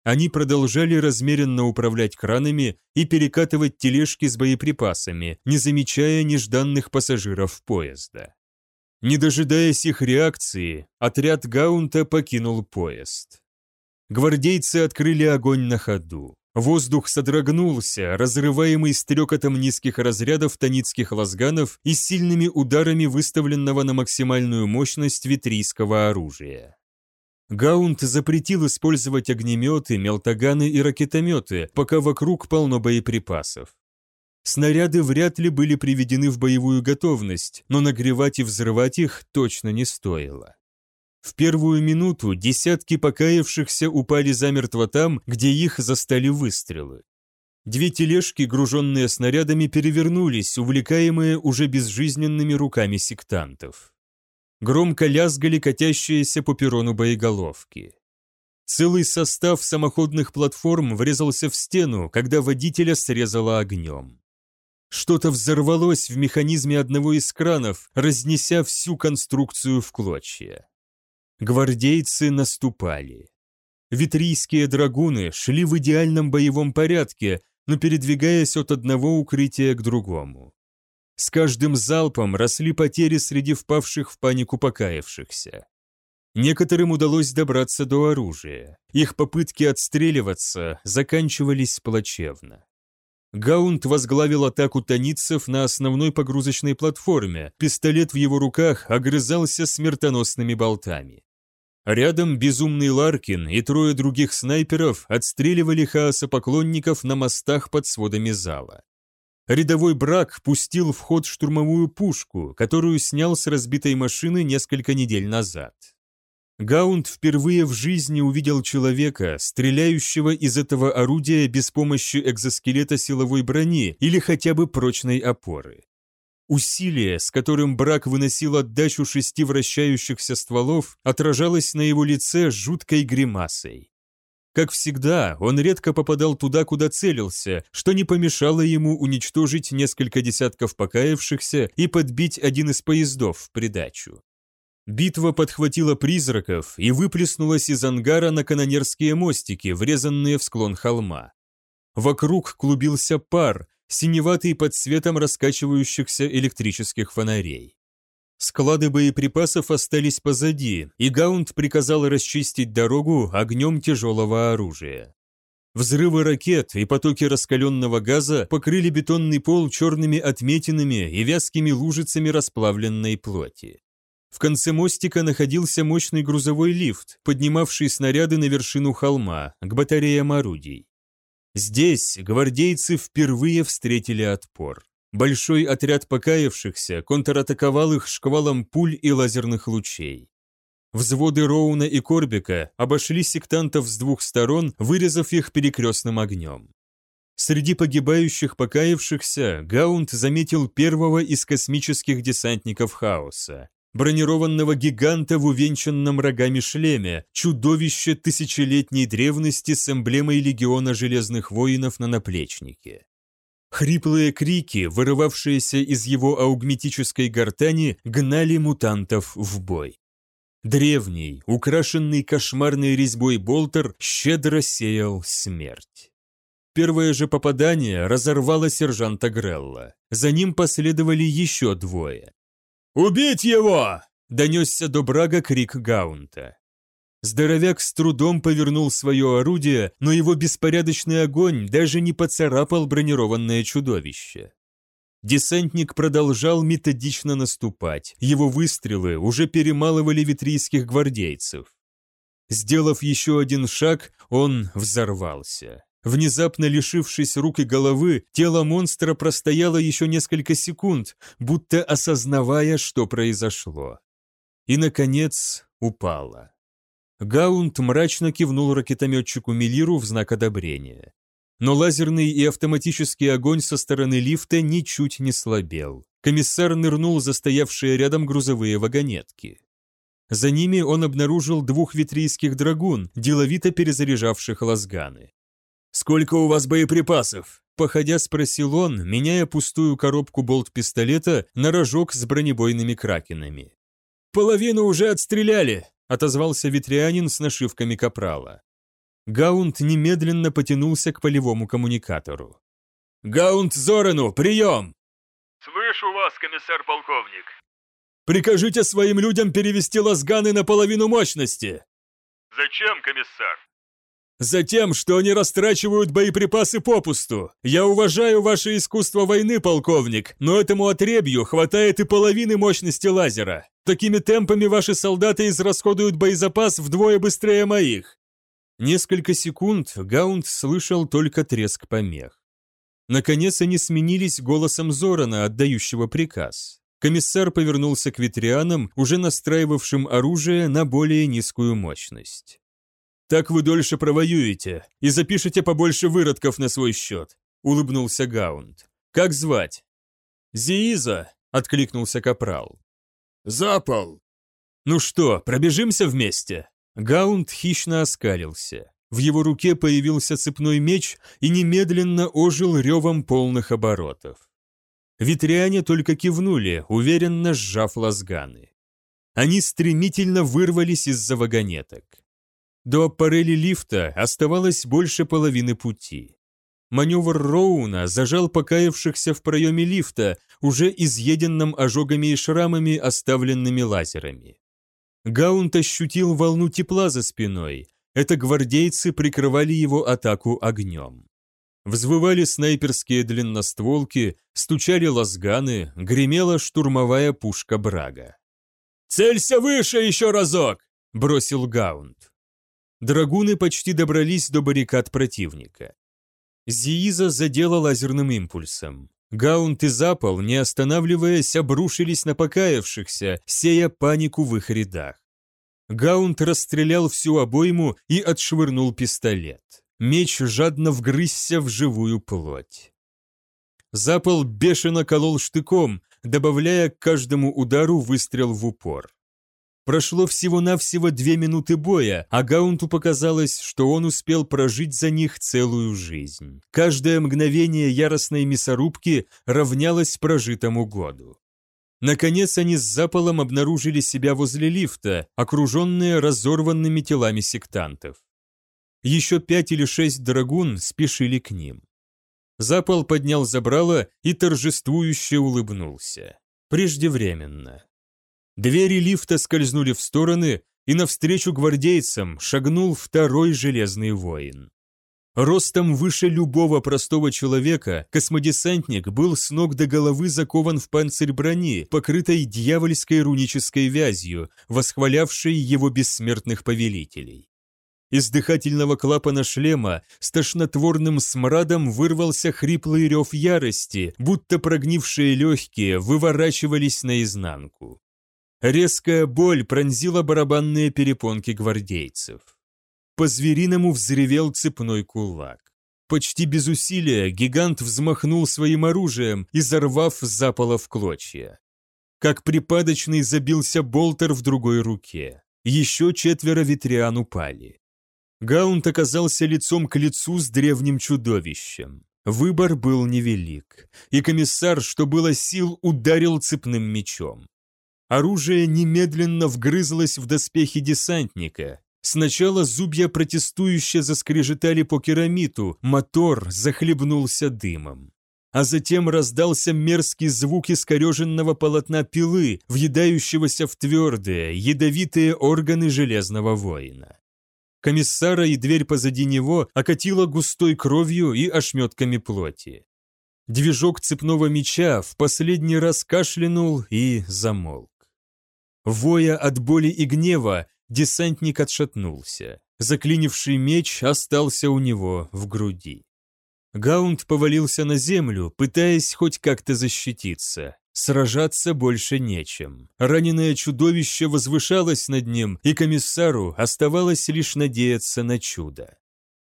Они продолжали размеренно управлять кранами и перекатывать тележки с боеприпасами, не замечая нежданных пассажиров поезда. Не дожидаясь их реакции, отряд Гаунта покинул поезд. Гвардейцы открыли огонь на ходу. Воздух содрогнулся, разрываемый стрекотом низких разрядов таницких лазганов и сильными ударами выставленного на максимальную мощность витрийского оружия. Гаунт запретил использовать огнеметы, мелтоганы и ракетометы, пока вокруг полно боеприпасов. Снаряды вряд ли были приведены в боевую готовность, но нагревать и взрывать их точно не стоило. В первую минуту десятки покаявшихся упали замертво там, где их застали выстрелы. Две тележки, груженные снарядами, перевернулись, увлекаемые уже безжизненными руками сектантов. Громко лязгали катящиеся по перрону боеголовки. Целый состав самоходных платформ врезался в стену, когда водителя срезало огнем. Что-то взорвалось в механизме одного из кранов, разнеся всю конструкцию в клочья. Гвардейцы наступали. Витрийские драгуны шли в идеальном боевом порядке, но передвигаясь от одного укрытия к другому. С каждым залпом росли потери среди впавших в панику покаявшихся. Некоторым удалось добраться до оружия. Их попытки отстреливаться заканчивались плачевно. Гаунт возглавил атаку таницев на основной погрузочной платформе, пистолет в его руках огрызался смертоносными болтами. Рядом безумный Ларкин и трое других снайперов отстреливали хаоса поклонников на мостах под сводами зала. Рядовой брак пустил в ход штурмовую пушку, которую снял с разбитой машины несколько недель назад. Гаунд впервые в жизни увидел человека, стреляющего из этого орудия без помощи экзоскелета силовой брони или хотя бы прочной опоры. Усилие, с которым брак выносил отдачу шести вращающихся стволов, отражалось на его лице жуткой гримасой. Как всегда, он редко попадал туда, куда целился, что не помешало ему уничтожить несколько десятков покаявшихся и подбить один из поездов в придачу. Битва подхватила призраков и выплеснулась из ангара на канонерские мостики, врезанные в склон холма. Вокруг клубился пар, синеватый под светом раскачивающихся электрических фонарей. Склады боеприпасов остались позади, и Гаунд приказал расчистить дорогу огнем тяжелого оружия. Взрывы ракет и потоки раскаленного газа покрыли бетонный пол черными отметинами и вязкими лужицами расплавленной плоти. В конце мостика находился мощный грузовой лифт, поднимавший снаряды на вершину холма, к батареям орудий. Здесь гвардейцы впервые встретили отпор. Большой отряд покаявшихся контратаковал их шквалом пуль и лазерных лучей. Взводы Роуна и Корбика обошли сектантов с двух сторон, вырезав их перекрестным огнем. Среди погибающих покаявшихся Гаунт заметил первого из космических десантников хаоса, бронированного гиганта в увенчанном рогами шлеме, чудовище тысячелетней древности с эмблемой легиона железных воинов на наплечнике. Хриплые крики, вырывавшиеся из его аугметической гортани, гнали мутантов в бой. Древний, украшенный кошмарной резьбой болтер щедро сеял смерть. Первое же попадание разорвало сержанта Грелла. За ним последовали еще двое. «Убить его!» – донесся до Брага крик Гаунта. Здоровяк с трудом повернул свое орудие, но его беспорядочный огонь даже не поцарапал бронированное чудовище. Десантник продолжал методично наступать, его выстрелы уже перемалывали витрийских гвардейцев. Сделав еще один шаг, он взорвался. Внезапно лишившись рук и головы, тело монстра простояло еще несколько секунд, будто осознавая, что произошло. И, наконец, упало. Гаунт мрачно кивнул ракетометчику Мелиру в знак одобрения. Но лазерный и автоматический огонь со стороны лифта ничуть не слабел. Комиссар нырнул за стоявшие рядом грузовые вагонетки. За ними он обнаружил двух витрийских драгун, деловито перезаряжавших лазганы. «Сколько у вас боеприпасов?» Походя спросил он, меняя пустую коробку болт-пистолета на рожок с бронебойными кракенами. «Половину уже отстреляли!» отозвался ветрянин с нашивками капрала. Гаунт немедленно потянулся к полевому коммуникатору. «Гаунт Зорану, прием!» «Слышу вас, комиссар-полковник!» «Прикажите своим людям перевести лазганы на половину мощности!» «Зачем, комиссар?» Затем, что они растрачивают боеприпасы попусту. Я уважаю ваше искусство войны, полковник, но этому отребью хватает и половины мощности лазера. Такими темпами ваши солдаты израсходуют боезапас вдвое быстрее моих. Несколько секунд Гаунд слышал только треск помех. Наконец они сменились голосом Зорана, отдающего приказ. Комиссар повернулся к ветрианам, уже настраивавшим оружие на более низкую мощность. «Так вы дольше провоюете и запишете побольше выродков на свой счет», — улыбнулся Гаунд. «Как звать?» «Зииза», — откликнулся Капрал. «Запал!» «Ну что, пробежимся вместе?» Гаунд хищно оскалился. В его руке появился цепной меч и немедленно ожил ревом полных оборотов. Витриане только кивнули, уверенно сжав лазганы. Они стремительно вырвались из-за вагонеток. До аппарели лифта оставалось больше половины пути. Маневр Роуна зажал покаявшихся в проеме лифта, уже изъеденным ожогами и шрамами, оставленными лазерами. Гаунт ощутил волну тепла за спиной. Это гвардейцы прикрывали его атаку огнем. Взвывали снайперские длинностволки, стучали лазганы, гремела штурмовая пушка Брага. «Целься выше еще разок!» – бросил Гаунт. Драгуны почти добрались до баррикад противника. Зииза задела лазерным импульсом. Гаунт и Запал, не останавливаясь, обрушились на покаявшихся, сея панику в их рядах. Гаунт расстрелял всю обойму и отшвырнул пистолет. Меч жадно вгрызся в живую плоть. Запал бешено колол штыком, добавляя к каждому удару выстрел в упор. Прошло всего-навсего две минуты боя, а Гаунту показалось, что он успел прожить за них целую жизнь. Каждое мгновение яростной мясорубки равнялось прожитому году. Наконец они с запалом обнаружили себя возле лифта, окруженные разорванными телами сектантов. Еще пять или шесть драгун спешили к ним. Запал поднял забрало и торжествующе улыбнулся. Преждевременно. Двери лифта скользнули в стороны, и навстречу гвардейцам шагнул второй железный воин. Ростом выше любого простого человека, космодесантник был с ног до головы закован в панцирь брони, покрытой дьявольской рунической вязью, восхвалявшей его бессмертных повелителей. Из дыхательного клапана шлема с тошнотворным смрадом вырвался хриплый рев ярости, будто прогнившие легкие выворачивались наизнанку. Резкая боль пронзила барабанные перепонки гвардейцев. По-звериному взревел цепной кулак. Почти без усилия гигант взмахнул своим оружием, изорвав запала в клочья. Как припадочный забился болтер в другой руке. Еще четверо ветрян упали. Гаунт оказался лицом к лицу с древним чудовищем. Выбор был невелик, и комиссар, что было сил, ударил цепным мечом. Оружие немедленно вгрызлось в доспехи десантника. Сначала зубья протестующе заскрежетали по керамиту, мотор захлебнулся дымом. А затем раздался мерзкий звук искореженного полотна пилы, въедающегося в твердые, ядовитые органы железного воина. Комиссара и дверь позади него окатила густой кровью и ошметками плоти. Движок цепного меча в последний раз кашлянул и замолк. Воя от боли и гнева, десантник отшатнулся. Заклинивший меч остался у него в груди. Гаунд повалился на землю, пытаясь хоть как-то защититься. Сражаться больше нечем. Раненое чудовище возвышалось над ним, и комиссару оставалось лишь надеяться на чудо.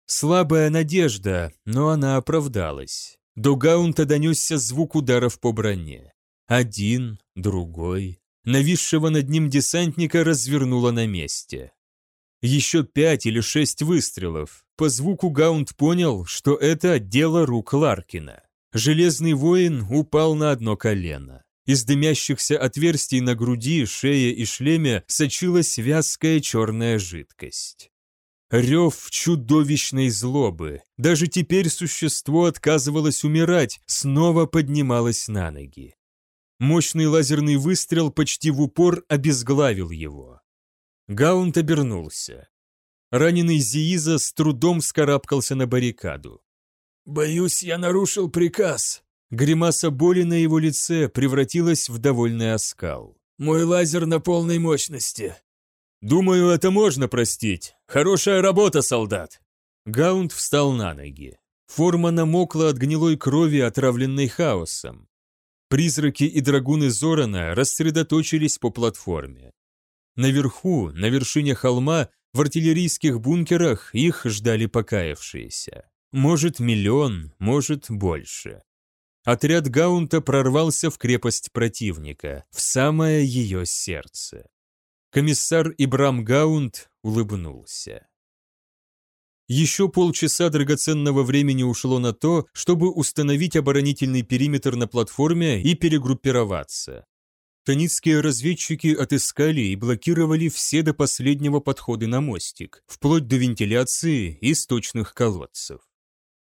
Слабая надежда, но она оправдалась. До Гаунта донесся звук ударов по броне. Один, другой. Нависшего над ним десантника развернуло на месте. Еще пять или шесть выстрелов. По звуку Гаунт понял, что это дело рук Ларкина. Железный воин упал на одно колено. Из дымящихся отверстий на груди, шее и шлеме сочилась вязкая черная жидкость. Рев чудовищной злобы. Даже теперь существо отказывалось умирать, снова поднималось на ноги. Мощный лазерный выстрел почти в упор обезглавил его. Гаунт обернулся. Раненый Зииза с трудом скарабкался на баррикаду. «Боюсь, я нарушил приказ». Гримаса боли на его лице превратилась в довольный оскал. «Мой лазер на полной мощности». «Думаю, это можно простить. Хорошая работа, солдат». Гаунд встал на ноги. Форма намокла от гнилой крови, отравленной хаосом. Призраки и драгуны Зорана рассредоточились по платформе. Наверху, на вершине холма, в артиллерийских бункерах их ждали покаявшиеся. Может, миллион, может, больше. Отряд Гаунта прорвался в крепость противника, в самое ее сердце. Комиссар Ибрам Гаунт улыбнулся. Еще полчаса драгоценного времени ушло на то, чтобы установить оборонительный периметр на платформе и перегруппироваться. Таницкие разведчики отыскали и блокировали все до последнего подходы на мостик, вплоть до вентиляции и сточных колодцев.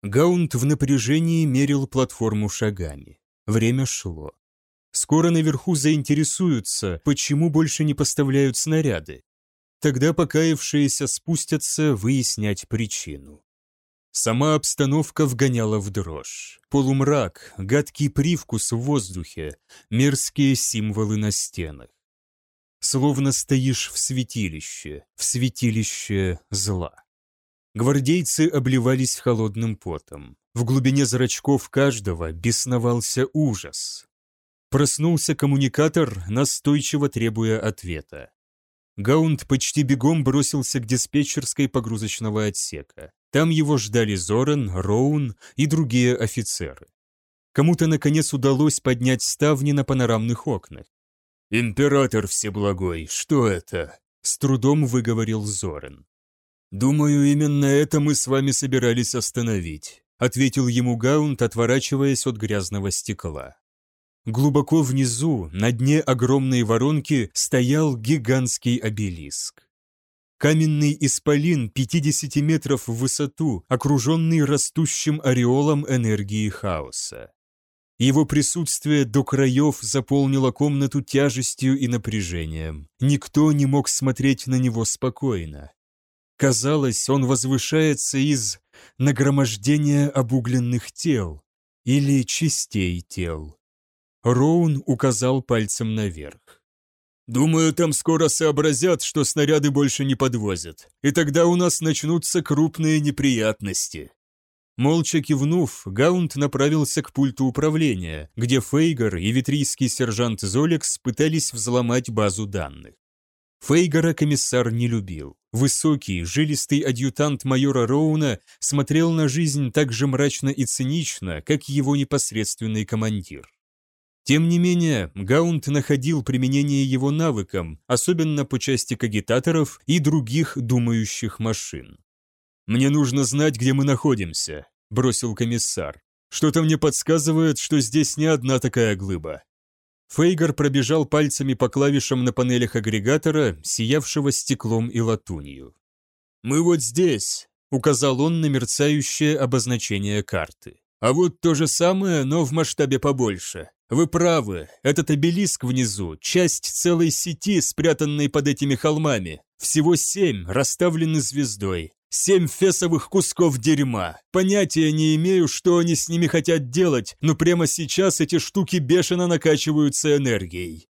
Гаунт в напряжении мерил платформу шагами. Время шло. Скоро наверху заинтересуются, почему больше не поставляют снаряды. Тогда покаявшиеся спустятся выяснять причину. Сама обстановка вгоняла в дрожь. Полумрак, гадкий привкус в воздухе, мерзкие символы на стенах. Словно стоишь в святилище, в святилище зла. Гвардейцы обливались холодным потом. В глубине зрачков каждого бесновался ужас. Проснулся коммуникатор, настойчиво требуя ответа. Гаунд почти бегом бросился к диспетчерской погрузочного отсека. Там его ждали Зоран, Роун и другие офицеры. Кому-то, наконец, удалось поднять ставни на панорамных окнах. «Император Всеблагой, что это?» — с трудом выговорил Зоран. «Думаю, именно это мы с вами собирались остановить», ответил ему Гаунт, отворачиваясь от грязного стекла. Глубоко внизу, на дне огромной воронки, стоял гигантский обелиск. Каменный исполин 50 метров в высоту, окруженный растущим ореолом энергии хаоса. Его присутствие до краев заполнило комнату тяжестью и напряжением. Никто не мог смотреть на него спокойно. Казалось, он возвышается из нагромождения обугленных тел или частей тел. Роун указал пальцем наверх. Думаю, там скоро сообразят, что снаряды больше не подвозят, и тогда у нас начнутся крупные неприятности. Молча кивнув, Гаунт направился к пульту управления, где Фейгар и витрийский сержант Золекс пытались взломать базу данных. Фейгара комиссар не любил. Высокий, жилистый адъютант майора Роуна смотрел на жизнь так же мрачно и цинично, как его непосредственный командир. Тем не менее, Гаунт находил применение его навыкам, особенно по части кагитаторов и других думающих машин. «Мне нужно знать, где мы находимся», – бросил комиссар. «Что-то мне подсказывает, что здесь не одна такая глыба». Фейгар пробежал пальцами по клавишам на панелях агрегатора, сиявшего стеклом и латунью. «Мы вот здесь», – указал он на мерцающее обозначение карты. «А вот то же самое, но в масштабе побольше. Вы правы, этот обелиск внизу – часть целой сети, спрятанной под этими холмами. Всего семь, расставлены звездой. Семь фесовых кусков дерьма. Понятия не имею, что они с ними хотят делать, но прямо сейчас эти штуки бешено накачиваются энергией.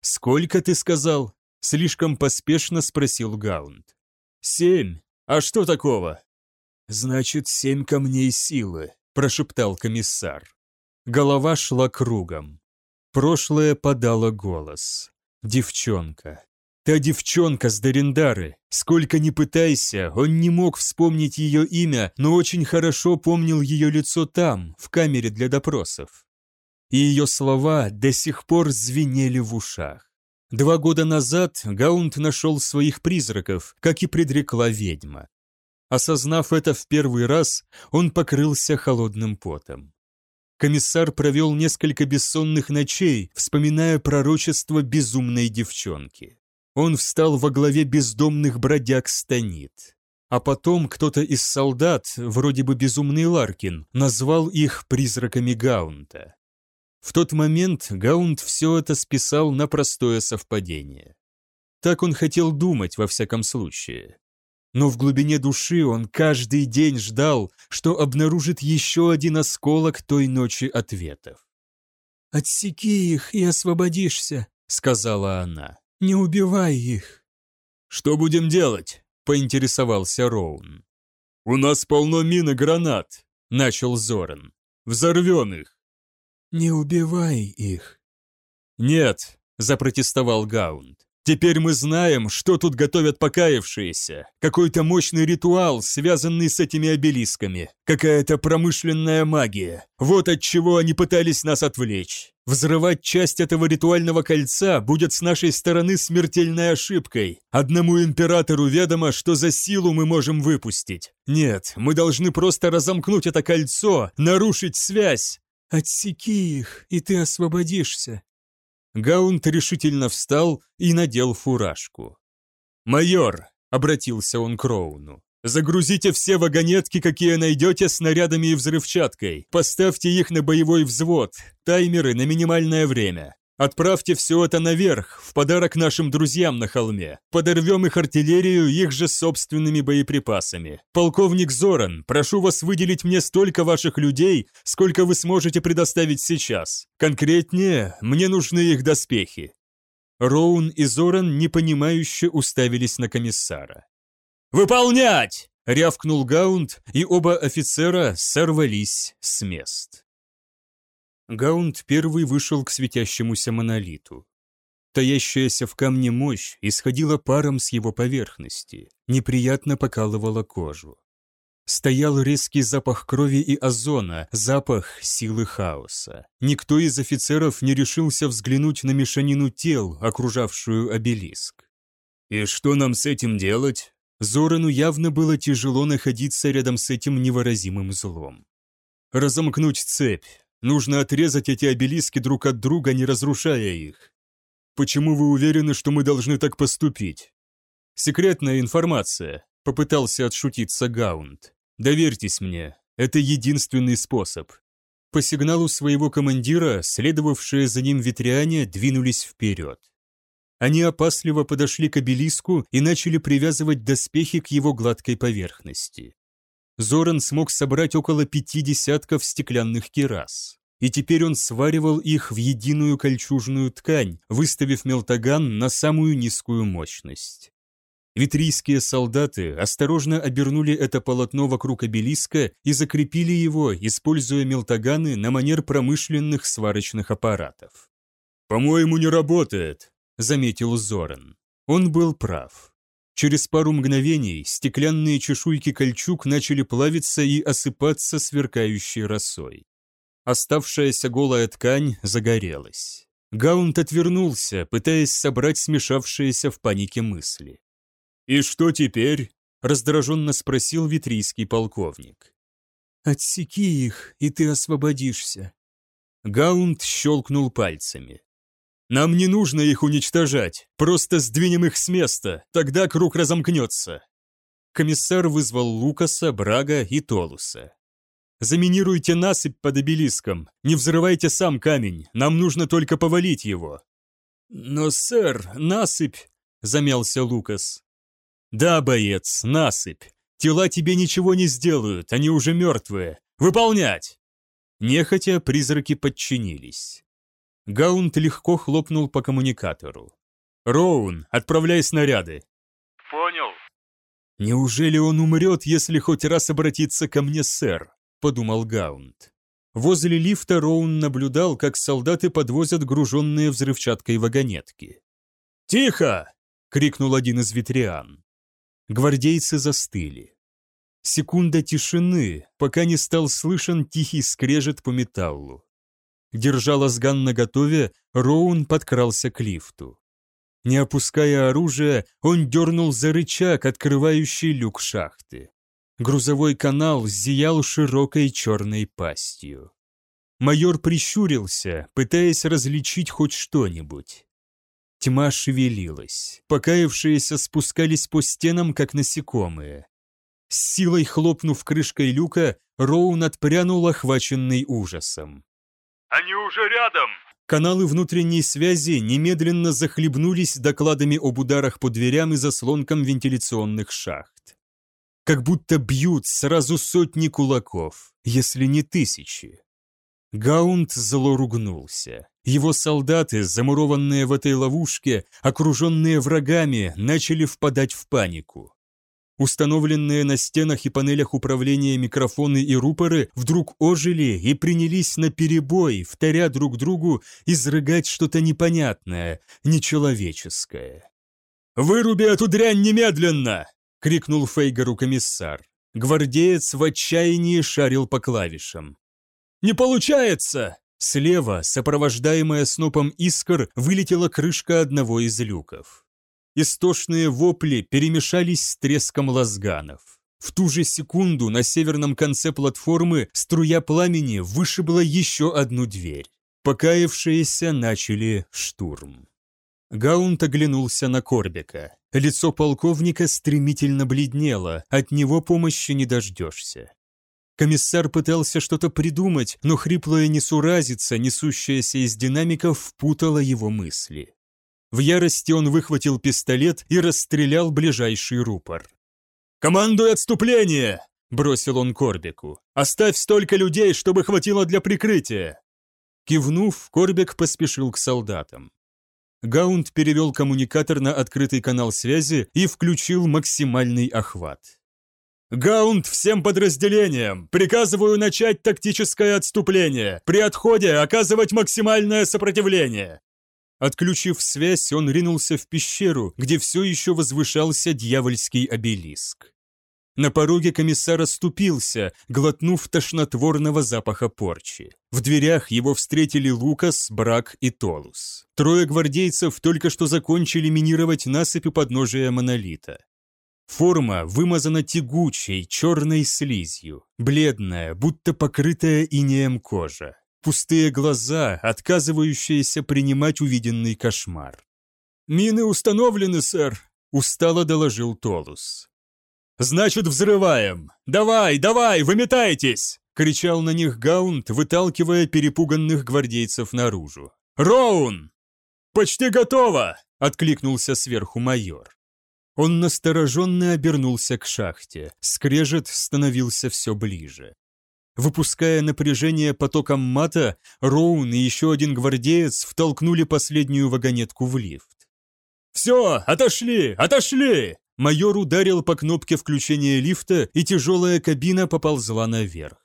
«Сколько ты сказал?» – слишком поспешно спросил Гаунд. «Семь. А что такого?» «Значит, семь камней силы», – прошептал комиссар. Голова шла кругом. Прошлое подало голос. Девчонка. Та девчонка с Дарендары. Сколько ни пытайся, он не мог вспомнить ее имя, но очень хорошо помнил ее лицо там, в камере для допросов. И ее слова до сих пор звенели в ушах. Два года назад Гаунт нашел своих призраков, как и предрекла ведьма. Осознав это в первый раз, он покрылся холодным потом. Комиссар провел несколько бессонных ночей, вспоминая пророчество безумной девчонки он встал во главе бездомных бродяг Станит. А потом кто-то из солдат, вроде бы безумный Ларкин, назвал их призраками Гаунта. В тот момент Гаунт все это списал на простое совпадение. Так он хотел думать во всяком случае. Но в глубине души он каждый день ждал, что обнаружит еще один осколок той ночи ответов. «Отсеки их и освободишься», — сказала она. Не убивай их!» «Что будем делать?» – поинтересовался Роун. «У нас полно мин и гранат», – начал Зоран. «Взорвем их!» «Не убивай их!» «Нет», – запротестовал Гаунд. Теперь мы знаем, что тут готовят покаявшиеся. Какой-то мощный ритуал, связанный с этими обелисками. Какая-то промышленная магия. Вот от чего они пытались нас отвлечь. Взрывать часть этого ритуального кольца будет с нашей стороны смертельной ошибкой. Одному императору ведомо, что за силу мы можем выпустить. Нет, мы должны просто разомкнуть это кольцо, нарушить связь. Отсеки их, и ты освободишься. Гаунт решительно встал и надел фуражку. «Майор!» — обратился он к Роуну. «Загрузите все вагонетки, какие найдете, снарядами и взрывчаткой. Поставьте их на боевой взвод, таймеры на минимальное время. Отправьте все это наверх, в подарок нашим друзьям на холме. Подорвем их артиллерию их же собственными боеприпасами. Полковник Зоран, прошу вас выделить мне столько ваших людей, сколько вы сможете предоставить сейчас. Конкретнее, мне нужны их доспехи». Роун и Зоран непонимающе уставились на комиссара. «Выполнять!» — рявкнул Гаунд, и оба офицера сорвались с мест. Гаунд первый вышел к светящемуся монолиту. Таящаяся в камне мощь исходила паром с его поверхности, неприятно покалывала кожу. Стоял резкий запах крови и озона, запах силы хаоса. Никто из офицеров не решился взглянуть на мешанину тел, окружавшую обелиск. «И что нам с этим делать?» Зорану явно было тяжело находиться рядом с этим невыразимым злом. «Разомкнуть цепь, Нужно отрезать эти обелиски друг от друга, не разрушая их. Почему вы уверены, что мы должны так поступить? Секретная информация, попытался отшутиться Гаунд. Доверьтесь мне, это единственный способ. По сигналу своего командира, следовавшие за ним ветряне двинулись вперед. Они опасливо подошли к обелиску и начали привязывать доспехи к его гладкой поверхности. Зоран смог собрать около пяти десятков стеклянных кирас. и теперь он сваривал их в единую кольчужную ткань, выставив мелтаган на самую низкую мощность. Витрийские солдаты осторожно обернули это полотно вокруг обелиска и закрепили его, используя мелтаганы на манер промышленных сварочных аппаратов. «По-моему, не работает», — заметил Зоран. Он был прав. Через пару мгновений стеклянные чешуйки кольчуг начали плавиться и осыпаться сверкающей росой. Оставшаяся голая ткань загорелась. Гаунт отвернулся, пытаясь собрать смешавшиеся в панике мысли. «И что теперь?» – раздраженно спросил витрийский полковник. «Отсеки их, и ты освободишься». Гаунд щелкнул пальцами. «Нам не нужно их уничтожать, просто сдвинем их с места, тогда круг разомкнется». Комиссар вызвал Лукаса, Брага и Толуса. «Заминируйте насыпь под обелиском, не взрывайте сам камень, нам нужно только повалить его». «Но, сэр, насыпь...» – замялся Лукас. «Да, боец, насыпь. Тела тебе ничего не сделают, они уже мертвые. Выполнять!» Нехотя призраки подчинились. Гаунт легко хлопнул по коммуникатору. «Роун, отправляй снаряды!» «Понял». «Неужели он умрет, если хоть раз обратиться ко мне, сэр?» – подумал Гаунт. Возле лифта Роун наблюдал, как солдаты подвозят груженные взрывчаткой вагонетки. «Тихо!» – крикнул один из ветриан. Гвардейцы застыли. Секунда тишины, пока не стал слышен тихий скрежет по металлу. Держа лазган наготове, Роун подкрался к лифту. Не опуская оружие, он дернул за рычаг, открывающий люк шахты. Грузовой канал зиял широкой черной пастью. Майор прищурился, пытаясь различить хоть что-нибудь. Тьма шевелилась. Покаявшиеся спускались по стенам, как насекомые. С силой хлопнув крышкой люка, Роун отпрянул, охваченный ужасом. «Они уже рядом!» Каналы внутренней связи немедленно захлебнулись докладами об ударах по дверям и заслонкам вентиляционных шахт. Как будто бьют сразу сотни кулаков, если не тысячи. Гаунт зло ругнулся. Его солдаты, замурованные в этой ловушке, окруженные врагами, начали впадать в панику. Установленные на стенах и панелях управления микрофоны и рупоры вдруг ожили и принялись на перебой, вторя друг другу, изрыгать что-то непонятное, нечеловеческое. «Выруби эту дрянь немедленно!» — крикнул Фейгару комиссар. Гвардеец в отчаянии шарил по клавишам. «Не получается!» Слева, сопровождаемая снопом искр, вылетела крышка одного из люков. Истошные вопли перемешались с треском лазганов. В ту же секунду на северном конце платформы струя пламени вышибла еще одну дверь. Покаявшиеся начали штурм. Гаунт оглянулся на Корбика. Лицо полковника стремительно бледнело, от него помощи не дождешься. Комиссар пытался что-то придумать, но хриплая несуразица, несущаяся из динамиков, впутала его мысли. В ярости он выхватил пистолет и расстрелял ближайший рупор. «Командуй отступление!» – бросил он Корбику. «Оставь столько людей, чтобы хватило для прикрытия!» Кивнув, Корбик поспешил к солдатам. Гаунд перевел коммуникатор на открытый канал связи и включил максимальный охват. «Гаунд всем подразделениям! Приказываю начать тактическое отступление! При отходе оказывать максимальное сопротивление!» Отключив связь, он ринулся в пещеру, где все еще возвышался дьявольский обелиск. На пороге комиссар оступился, глотнув тошнотворного запаха порчи. В дверях его встретили Лукас, Брак и Толус. Трое гвардейцев только что закончили минировать насыпь у подножия монолита. Форма вымазана тягучей, черной слизью, бледная, будто покрытая инеем кожа. Пустые глаза, отказывающиеся принимать увиденный кошмар. «Мины установлены, сэр», — устало доложил Толус. «Значит, взрываем! Давай, давай, выметайтесь!» — кричал на них Гаунт, выталкивая перепуганных гвардейцев наружу. «Роун!» «Почти готово!» — откликнулся сверху майор. Он настороженно обернулся к шахте. Скрежет становился все ближе. Выпуская напряжение потоком мата, Роун и еще один гвардеец втолкнули последнюю вагонетку в лифт. «Все, отошли, отошли!» Майор ударил по кнопке включения лифта, и тяжелая кабина поползла наверх.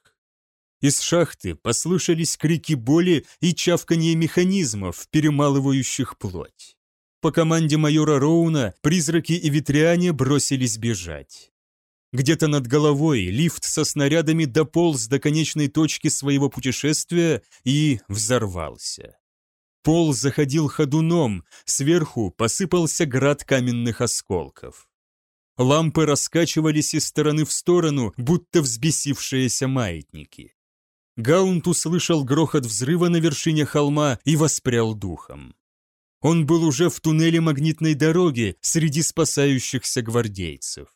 Из шахты послышались крики боли и чавканье механизмов, перемалывающих плоть. По команде майора Роуна призраки и ветряне бросились бежать. Где-то над головой лифт со снарядами дополз до конечной точки своего путешествия и взорвался. Пол заходил ходуном, сверху посыпался град каменных осколков. Лампы раскачивались из стороны в сторону, будто взбесившиеся маятники. Гаунт услышал грохот взрыва на вершине холма и воспрял духом. Он был уже в туннеле магнитной дороги среди спасающихся гвардейцев.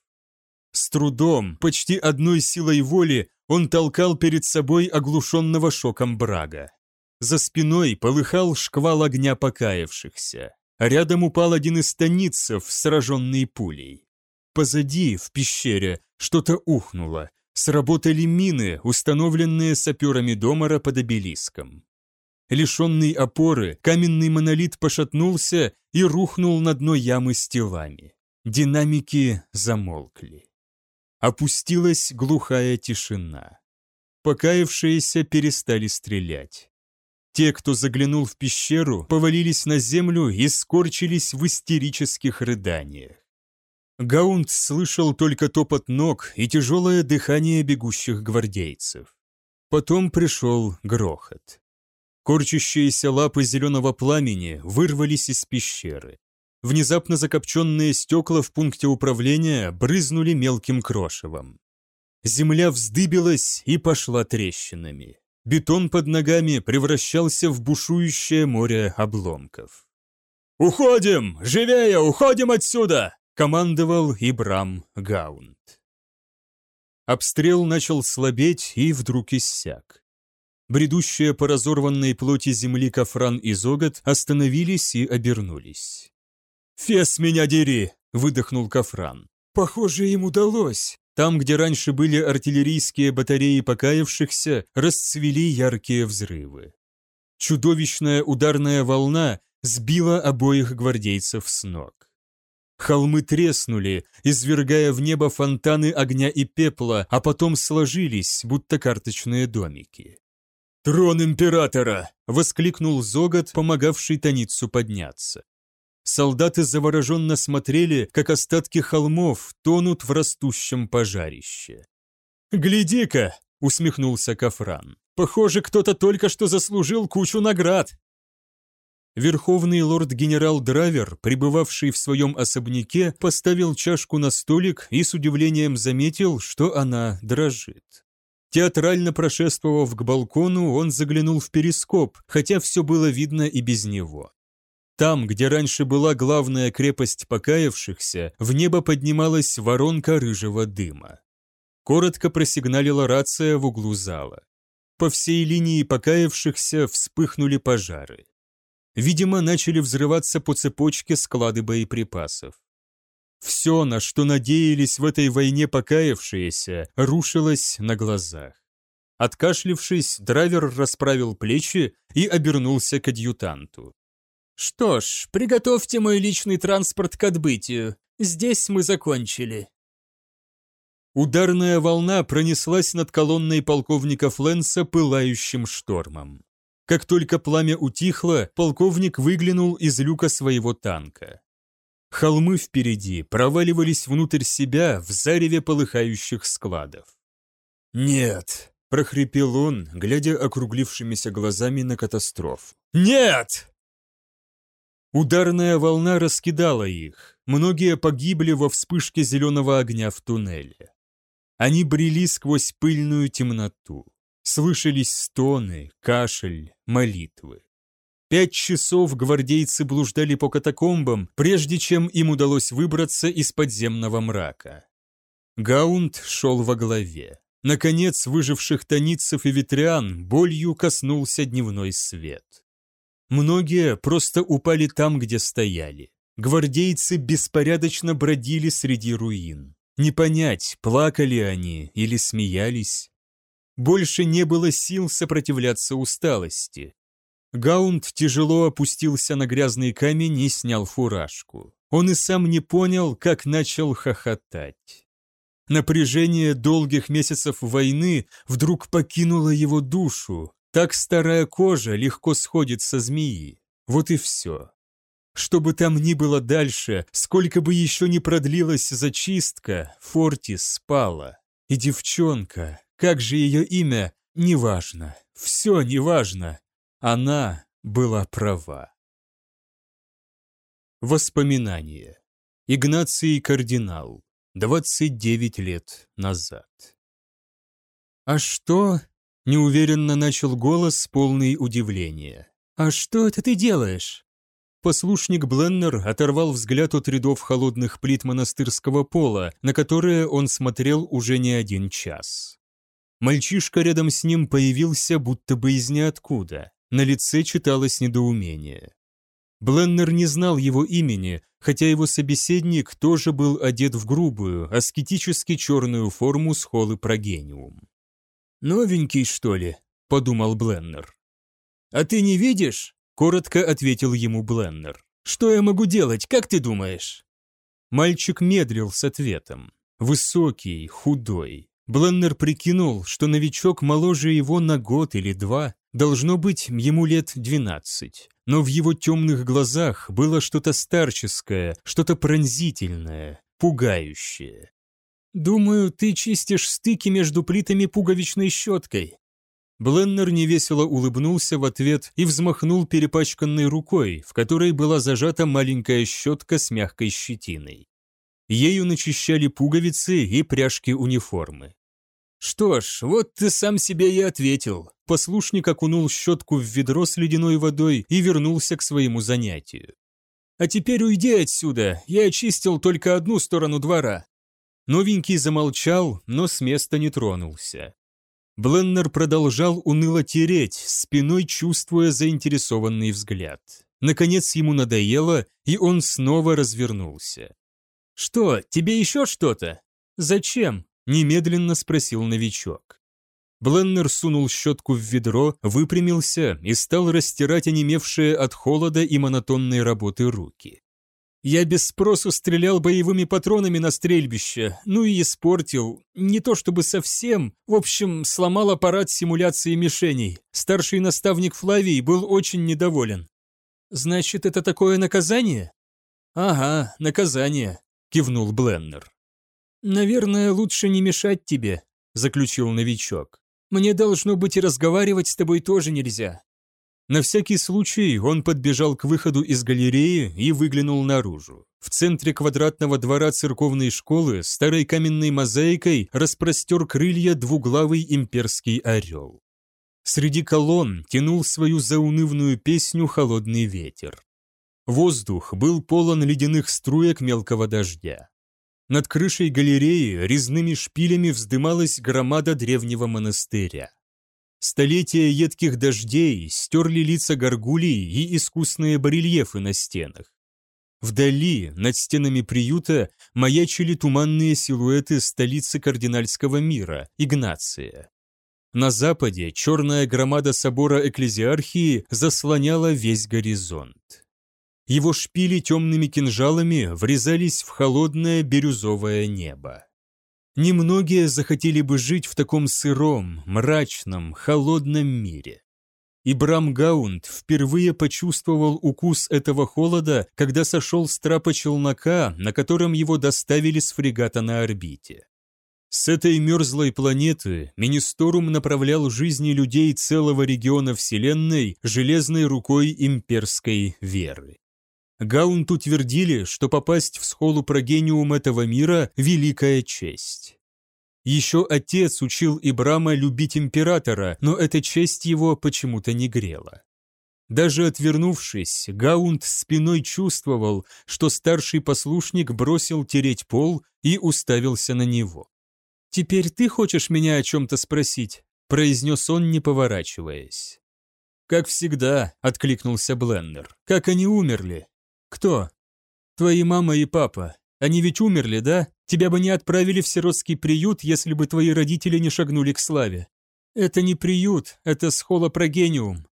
С трудом, почти одной силой воли, он толкал перед собой оглушенного шоком Брага. За спиной полыхал шквал огня покаявшихся. Рядом упал один из станицев, сраженный пулей. Позади, в пещере, что-то ухнуло, Сработали мины, установленные саперами Домара под обелиском. Лишенный опоры, каменный монолит пошатнулся и рухнул на дно ямы с телами. Динамики замолкли. Опустилась глухая тишина. Покаявшиеся перестали стрелять. Те, кто заглянул в пещеру, повалились на землю и скорчились в истерических рыданиях. Гаунд слышал только топот ног и тяжелое дыхание бегущих гвардейцев. Потом пришел грохот. Корчащиеся лапы зеленого пламени вырвались из пещеры. Внезапно закопченные стекла в пункте управления брызнули мелким крошевом. Земля вздыбилась и пошла трещинами. Бетон под ногами превращался в бушующее море обломков. «Уходим! Живее! Уходим отсюда!» командовал Ибрам Гаунд. Обстрел начал слабеть и вдруг иссяк. Бредущие по разорванной плоти земли Кафран и Зогат остановились и обернулись. «Фес меня дери!» – выдохнул Кафран. «Похоже, им удалось!» Там, где раньше были артиллерийские батареи покаявшихся, расцвели яркие взрывы. Чудовищная ударная волна сбила обоих гвардейцев с ног. Холмы треснули, извергая в небо фонтаны огня и пепла, а потом сложились, будто карточные домики. «Трон императора!» — воскликнул Зогат, помогавший Таницу подняться. Солдаты завороженно смотрели, как остатки холмов тонут в растущем пожарище. «Гляди-ка!» — усмехнулся Кафран. «Похоже, кто-то только что заслужил кучу наград!» Верховный лорд-генерал Драйвер, пребывавший в своем особняке, поставил чашку на столик и с удивлением заметил, что она дрожит. Театрально прошествовав к балкону, он заглянул в перископ, хотя все было видно и без него. Там, где раньше была главная крепость покаявшихся, в небо поднималась воронка рыжего дыма. Коротко просигналила рация в углу зала. По всей линии покаявшихся вспыхнули пожары. Видимо, начали взрываться по цепочке склады боеприпасов. Все, на что надеялись в этой войне покаявшиеся, рушилось на глазах. Откашлившись, драйвер расправил плечи и обернулся к адъютанту. «Что ж, приготовьте мой личный транспорт к отбытию. Здесь мы закончили». Ударная волна пронеслась над колонной полковника Фленса пылающим штормом. Как только пламя утихло, полковник выглянул из люка своего танка. Холмы впереди проваливались внутрь себя в зареве полыхающих складов. «Нет!» – прохрипел он, глядя округлившимися глазами на катастрофу. «Нет!» Ударная волна раскидала их. Многие погибли во вспышке зеленого огня в туннеле. Они брели сквозь пыльную темноту. Слышались стоны, кашель, молитвы. Пять часов гвардейцы блуждали по катакомбам, прежде чем им удалось выбраться из подземного мрака. Гаунд шел во главе. Наконец, выживших таницев и ветрян болью коснулся дневной свет. Многие просто упали там, где стояли. Гвардейцы беспорядочно бродили среди руин. Не понять, плакали они или смеялись. Больше не было сил сопротивляться усталости. Гаунд тяжело опустился на грязный камень и снял фуражку. Он и сам не понял, как начал хохотать. Напряжение долгих месяцев войны вдруг покинуло его душу. Так старая кожа легко сходит со змеи. Вот и все. Что бы там ни было дальше, сколько бы еще ни продлилась зачистка, Фортис спала. И девчонка, как же ее имя, неважно. Все неважно. Она была права. Воспоминания. Игнаций Кардинал. 29 лет назад. «А что?» – неуверенно начал голос, полный удивления. «А что это ты делаешь?» Послушник Бленнер оторвал взгляд от рядов холодных плит монастырского пола, на которые он смотрел уже не один час. Мальчишка рядом с ним появился будто бы из ниоткуда. На лице читалось недоумение. Бленнер не знал его имени, хотя его собеседник тоже был одет в грубую, аскетически черную форму с холы прогениум. «Новенький, что ли?» – подумал Бленнер. «А ты не видишь?» – коротко ответил ему Бленнер. «Что я могу делать, как ты думаешь?» Мальчик медлил с ответом. Высокий, худой. Бленнер прикинул, что новичок моложе его на год или два, должно быть ему лет двенадцать но в его темных глазах было что-то старческое, что-то пронзительное, пугающее. «Думаю, ты чистишь стыки между плитами пуговичной щеткой». Бленнер невесело улыбнулся в ответ и взмахнул перепачканной рукой, в которой была зажата маленькая щетка с мягкой щетиной. Ею начищали пуговицы и пряжки униформы. «Что ж, вот ты сам себе и ответил», Послушник окунул щетку в ведро с ледяной водой и вернулся к своему занятию. «А теперь уйди отсюда, я очистил только одну сторону двора». Новенький замолчал, но с места не тронулся. Бленнер продолжал уныло тереть, спиной чувствуя заинтересованный взгляд. Наконец ему надоело, и он снова развернулся. «Что, тебе еще что-то? Зачем?» – немедленно спросил новичок. Бленнер сунул щетку в ведро, выпрямился и стал растирать онемевшие от холода и монотонной работы руки. Я без спросу стрелял боевыми патронами на стрельбище, ну и испортил. Не то чтобы совсем, в общем, сломал аппарат симуляции мишеней. Старший наставник Флавий был очень недоволен. «Значит, это такое наказание?» «Ага, наказание», — кивнул Бленнер. «Наверное, лучше не мешать тебе», — заключил новичок. Мне, должно быть, и разговаривать с тобой тоже нельзя». На всякий случай он подбежал к выходу из галереи и выглянул наружу. В центре квадратного двора церковной школы старой каменной мозаикой распростер крылья двуглавый имперский орел. Среди колонн тянул свою заунывную песню холодный ветер. Воздух был полон ледяных струек мелкого дождя. Над крышей галереи резными шпилями вздымалась громада древнего монастыря. Столетия едких дождей стерли лица горгулий и искусные барельефы на стенах. Вдали, над стенами приюта, маячили туманные силуэты столицы кардинальского мира, Игнация. На западе черная громада собора Экклезиархии заслоняла весь горизонт. Его шпили темными кинжалами врезались в холодное бирюзовое небо. Немногие захотели бы жить в таком сыром, мрачном, холодном мире. Ибрам Гаунд впервые почувствовал укус этого холода, когда сошел с трапа челнока, на котором его доставили с фрегата на орбите. С этой мерзлой планеты Министорум направлял жизни людей целого региона Вселенной железной рукой имперской веры. Гаунт утвердили, что попасть в схолу прогениум этого мира – великая честь. Еще отец учил Ибрама любить императора, но эта честь его почему-то не грела. Даже отвернувшись, Гаунт спиной чувствовал, что старший послушник бросил тереть пол и уставился на него. «Теперь ты хочешь меня о чем-то спросить?» – произнес он, не поворачиваясь. «Как всегда», – откликнулся Бленнер. «Как они умерли? «Кто?» «Твои мама и папа. Они ведь умерли, да? Тебя бы не отправили в сиротский приют, если бы твои родители не шагнули к славе». Это не приют, это схолопрогениум.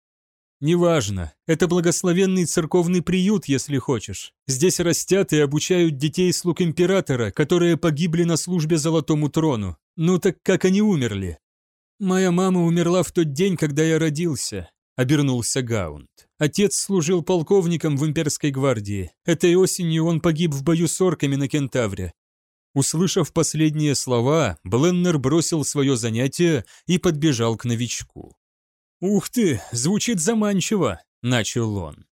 Неважно, это благословенный церковный приют, если хочешь. Здесь растят и обучают детей слуг императора, которые погибли на службе Золотому трону. Ну так как они умерли? Моя мама умерла в тот день, когда я родился, обернулся Гаунд. Отец служил полковником в имперской гвардии. Этой осенью он погиб в бою с орками на Кентавре. Услышав последние слова, Бленнер бросил свое занятие и подбежал к новичку. «Ух ты, звучит заманчиво», — начал он.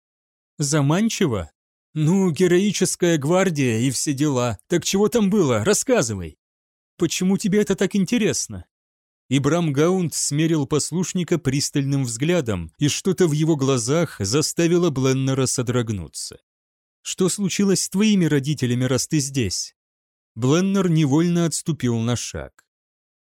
«Заманчиво? Ну, героическая гвардия и все дела. Так чего там было? Рассказывай. Почему тебе это так интересно?» Ибрам Гаунд смерил послушника пристальным взглядом, и что-то в его глазах заставило Бленнера содрогнуться. «Что случилось с твоими родителями, раз ты здесь?» Бленнер невольно отступил на шаг.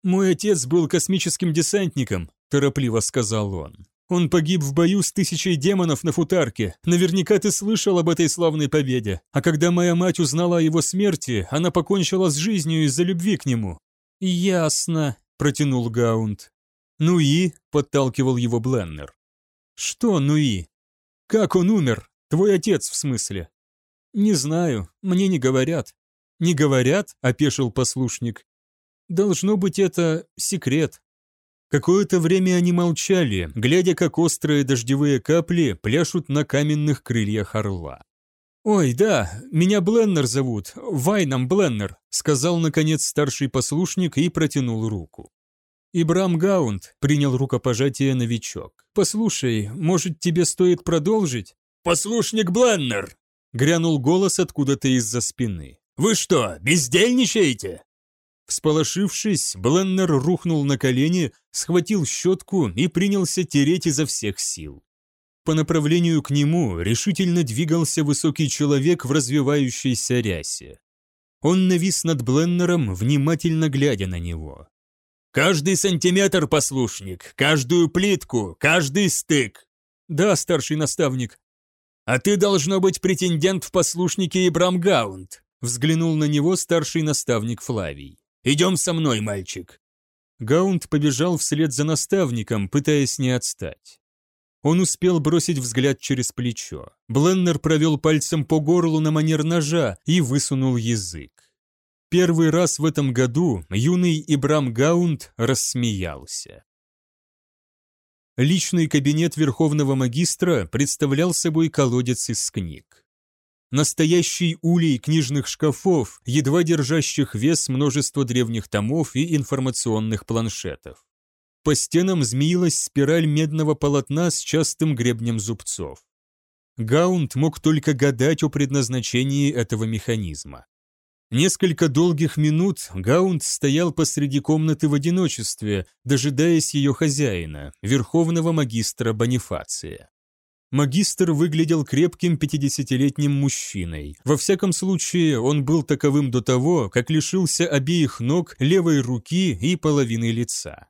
«Мой отец был космическим десантником», – торопливо сказал он. «Он погиб в бою с тысячей демонов на футарке. Наверняка ты слышал об этой славной победе. А когда моя мать узнала о его смерти, она покончила с жизнью из-за любви к нему». «Ясно», – протянул Гаунд. «Ну и?» – подталкивал его Бленнер. «Что «ну и?» «Как он умер? Твой отец, в смысле?» «Не знаю, мне не говорят. «Не говорят?» – опешил послушник. «Должно быть, это секрет». Какое-то время они молчали, глядя, как острые дождевые капли пляшут на каменных крыльях орла. «Ой, да, меня Бленнер зовут, Вайном Бленнер», сказал, наконец, старший послушник и протянул руку. «Ибрам Гаунд», — принял рукопожатие новичок. «Послушай, может, тебе стоит продолжить?» «Послушник Бленнер!» — грянул голос откуда-то из-за спины. Вы что, бездельничаете?» Всполошившись, Бленнер рухнул на колени, схватил щетку и принялся тереть изо всех сил. По направлению к нему решительно двигался высокий человек в развивающейся рясе. Он навис над Бленнером, внимательно глядя на него. «Каждый сантиметр, послушник, каждую плитку, каждый стык!» «Да, старший наставник». «А ты должно быть претендент в послушнике Ибрам Гаунд. Взглянул на него старший наставник Флавий. «Идем со мной, мальчик!» Гаунд побежал вслед за наставником, пытаясь не отстать. Он успел бросить взгляд через плечо. Бленнер провел пальцем по горлу на манер ножа и высунул язык. Первый раз в этом году юный Ибрам Гаунд рассмеялся. Личный кабинет Верховного Магистра представлял собой колодец из книг настоящий улей книжных шкафов, едва держащих вес множества древних томов и информационных планшетов. По стенам змеилась спираль медного полотна с частым гребнем зубцов. Гаунд мог только гадать о предназначении этого механизма. Несколько долгих минут Гаунд стоял посреди комнаты в одиночестве, дожидаясь ее хозяина, верховного магистра Бонифация. Магистр выглядел крепким 50-летним мужчиной. Во всяком случае, он был таковым до того, как лишился обеих ног, левой руки и половины лица.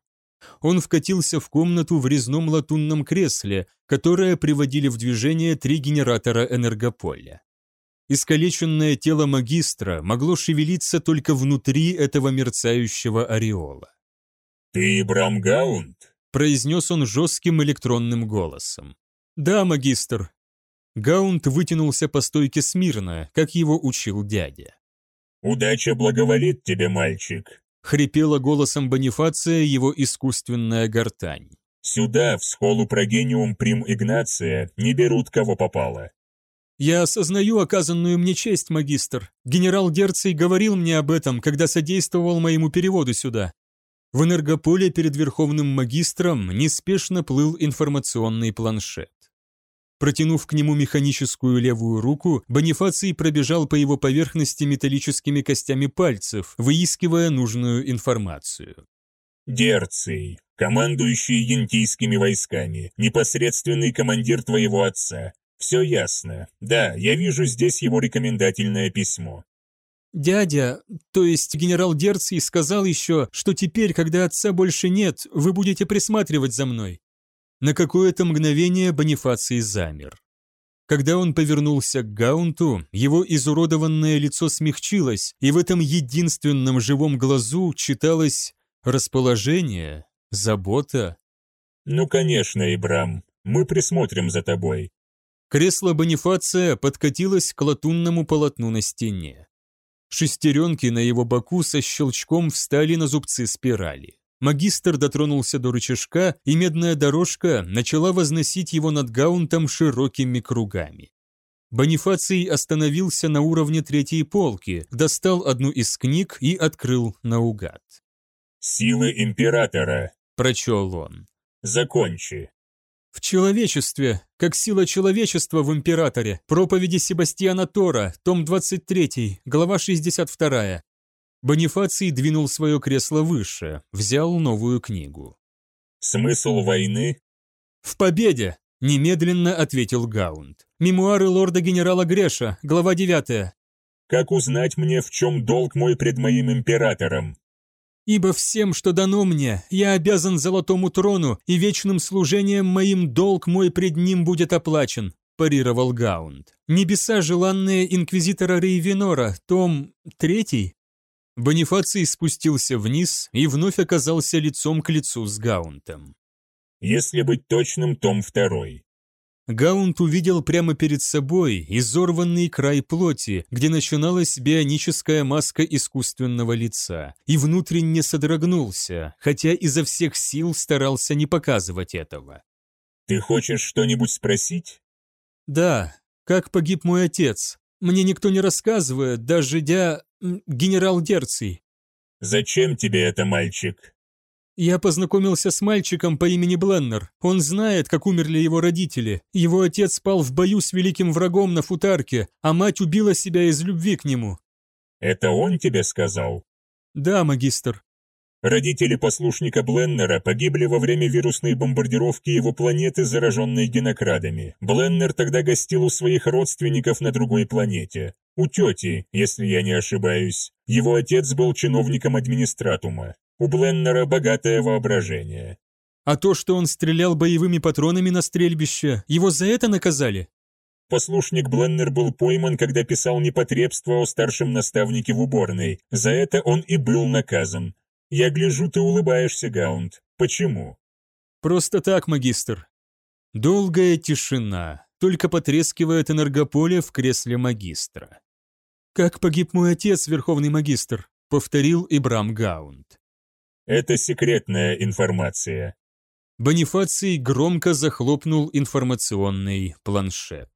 Он вкатился в комнату в резном латунном кресле, которое приводили в движение три генератора энергополя. Искалеченное тело магистра могло шевелиться только внутри этого мерцающего ореола. «Ты Брамгаунд?» – произнес он жестким электронным голосом. «Да, магистр». Гаунд вытянулся по стойке смирно, как его учил дядя. «Удача благоволит тебе, мальчик», — хрипела голосом Бонифация его искусственная гортань. «Сюда, в схолу Прогениум Прим Игнация, не берут кого попало». «Я осознаю оказанную мне честь, магистр. Генерал Дерций говорил мне об этом, когда содействовал моему переводу сюда. В энергополе перед верховным магистром неспешно плыл информационный планшет. Протянув к нему механическую левую руку, Бонифаций пробежал по его поверхности металлическими костями пальцев, выискивая нужную информацию. «Дерций, командующий янтийскими войсками, непосредственный командир твоего отца. Все ясно. Да, я вижу здесь его рекомендательное письмо. «Дядя, то есть генерал Дерций сказал еще, что теперь, когда отца больше нет, вы будете присматривать за мной. На какое-то мгновение Бонифаций замер. Когда он повернулся к Гаунту, его изуродованное лицо смягчилось, и в этом единственном живом глазу читалось расположение, Забота? Ну, конечно, Ибрам. Мы присмотрим за тобой. Кресло Бонифация подкатилось к латунному полотну на стене. Шестеренки на его боку со щелчком встали на зубцы спирали. Магистр дотронулся до рычажка, и медная дорожка начала возносить его над гаунтом широкими кругами. Бонифаций остановился на уровне третьей полки, достал одну из книг и открыл наугад. «Силы Императора», – прочел он. «Закончи». В человечестве, как сила человечества в императоре. Проповеди Себастьяна Тора, том 23, глава 62. Бонифаций двинул свое кресло выше, взял новую книгу. «Смысл войны?» «В победе!» – немедленно ответил Гаунд. «Мемуары лорда-генерала Греша, глава 9. «Как узнать мне, в чем долг мой пред моим императором?» Ибо всем, что дано мне, я обязан золотому трону, и вечным служением моим долг мой пред ним будет оплачен», – парировал Гаунд. «Небеса, желанные инквизитора Рейвенора, том третий?» Бонифаций спустился вниз и вновь оказался лицом к лицу с Гаунтом. «Если быть точным, том второй. Гаунт увидел прямо перед собой изорванный край плоти, где начиналась бионическая маска искусственного лица, и внутренне содрогнулся, хотя изо всех сил старался не показывать этого. «Ты хочешь что-нибудь спросить?» «Да. Как погиб мой отец? Мне никто не рассказывает, даже дя... генерал Дерций». «Зачем тебе это, мальчик?» Я познакомился с мальчиком по имени Бленнер. Он знает, как умерли его родители. Его отец спал в бою с великим врагом на футарке, а мать убила себя из любви к нему. Это он тебе сказал? Да, магистр. Родители послушника Бленнера погибли во время вирусной бомбардировки его планеты, зараженной генокрадами. Бленнер тогда гостил у своих родственников на другой планете. У тети, если я не ошибаюсь. Его отец был чиновником администратума. У Бленнера богатое воображение. А то, что он стрелял боевыми патронами на стрельбище, его за это наказали? Послушник Бленнер был пойман, когда писал непотребство о старшем наставнике в уборной. За это он и был наказан. Я гляжу, ты улыбаешься, Гаунд. Почему? Просто так, магистр. Долгая тишина, только потрескивает энергополе в кресле магистра. «Как погиб мой отец, верховный магистр?» — повторил Ибрам Гаунд. Это секретная информация. Бонифаций громко захлопнул информационный планшет.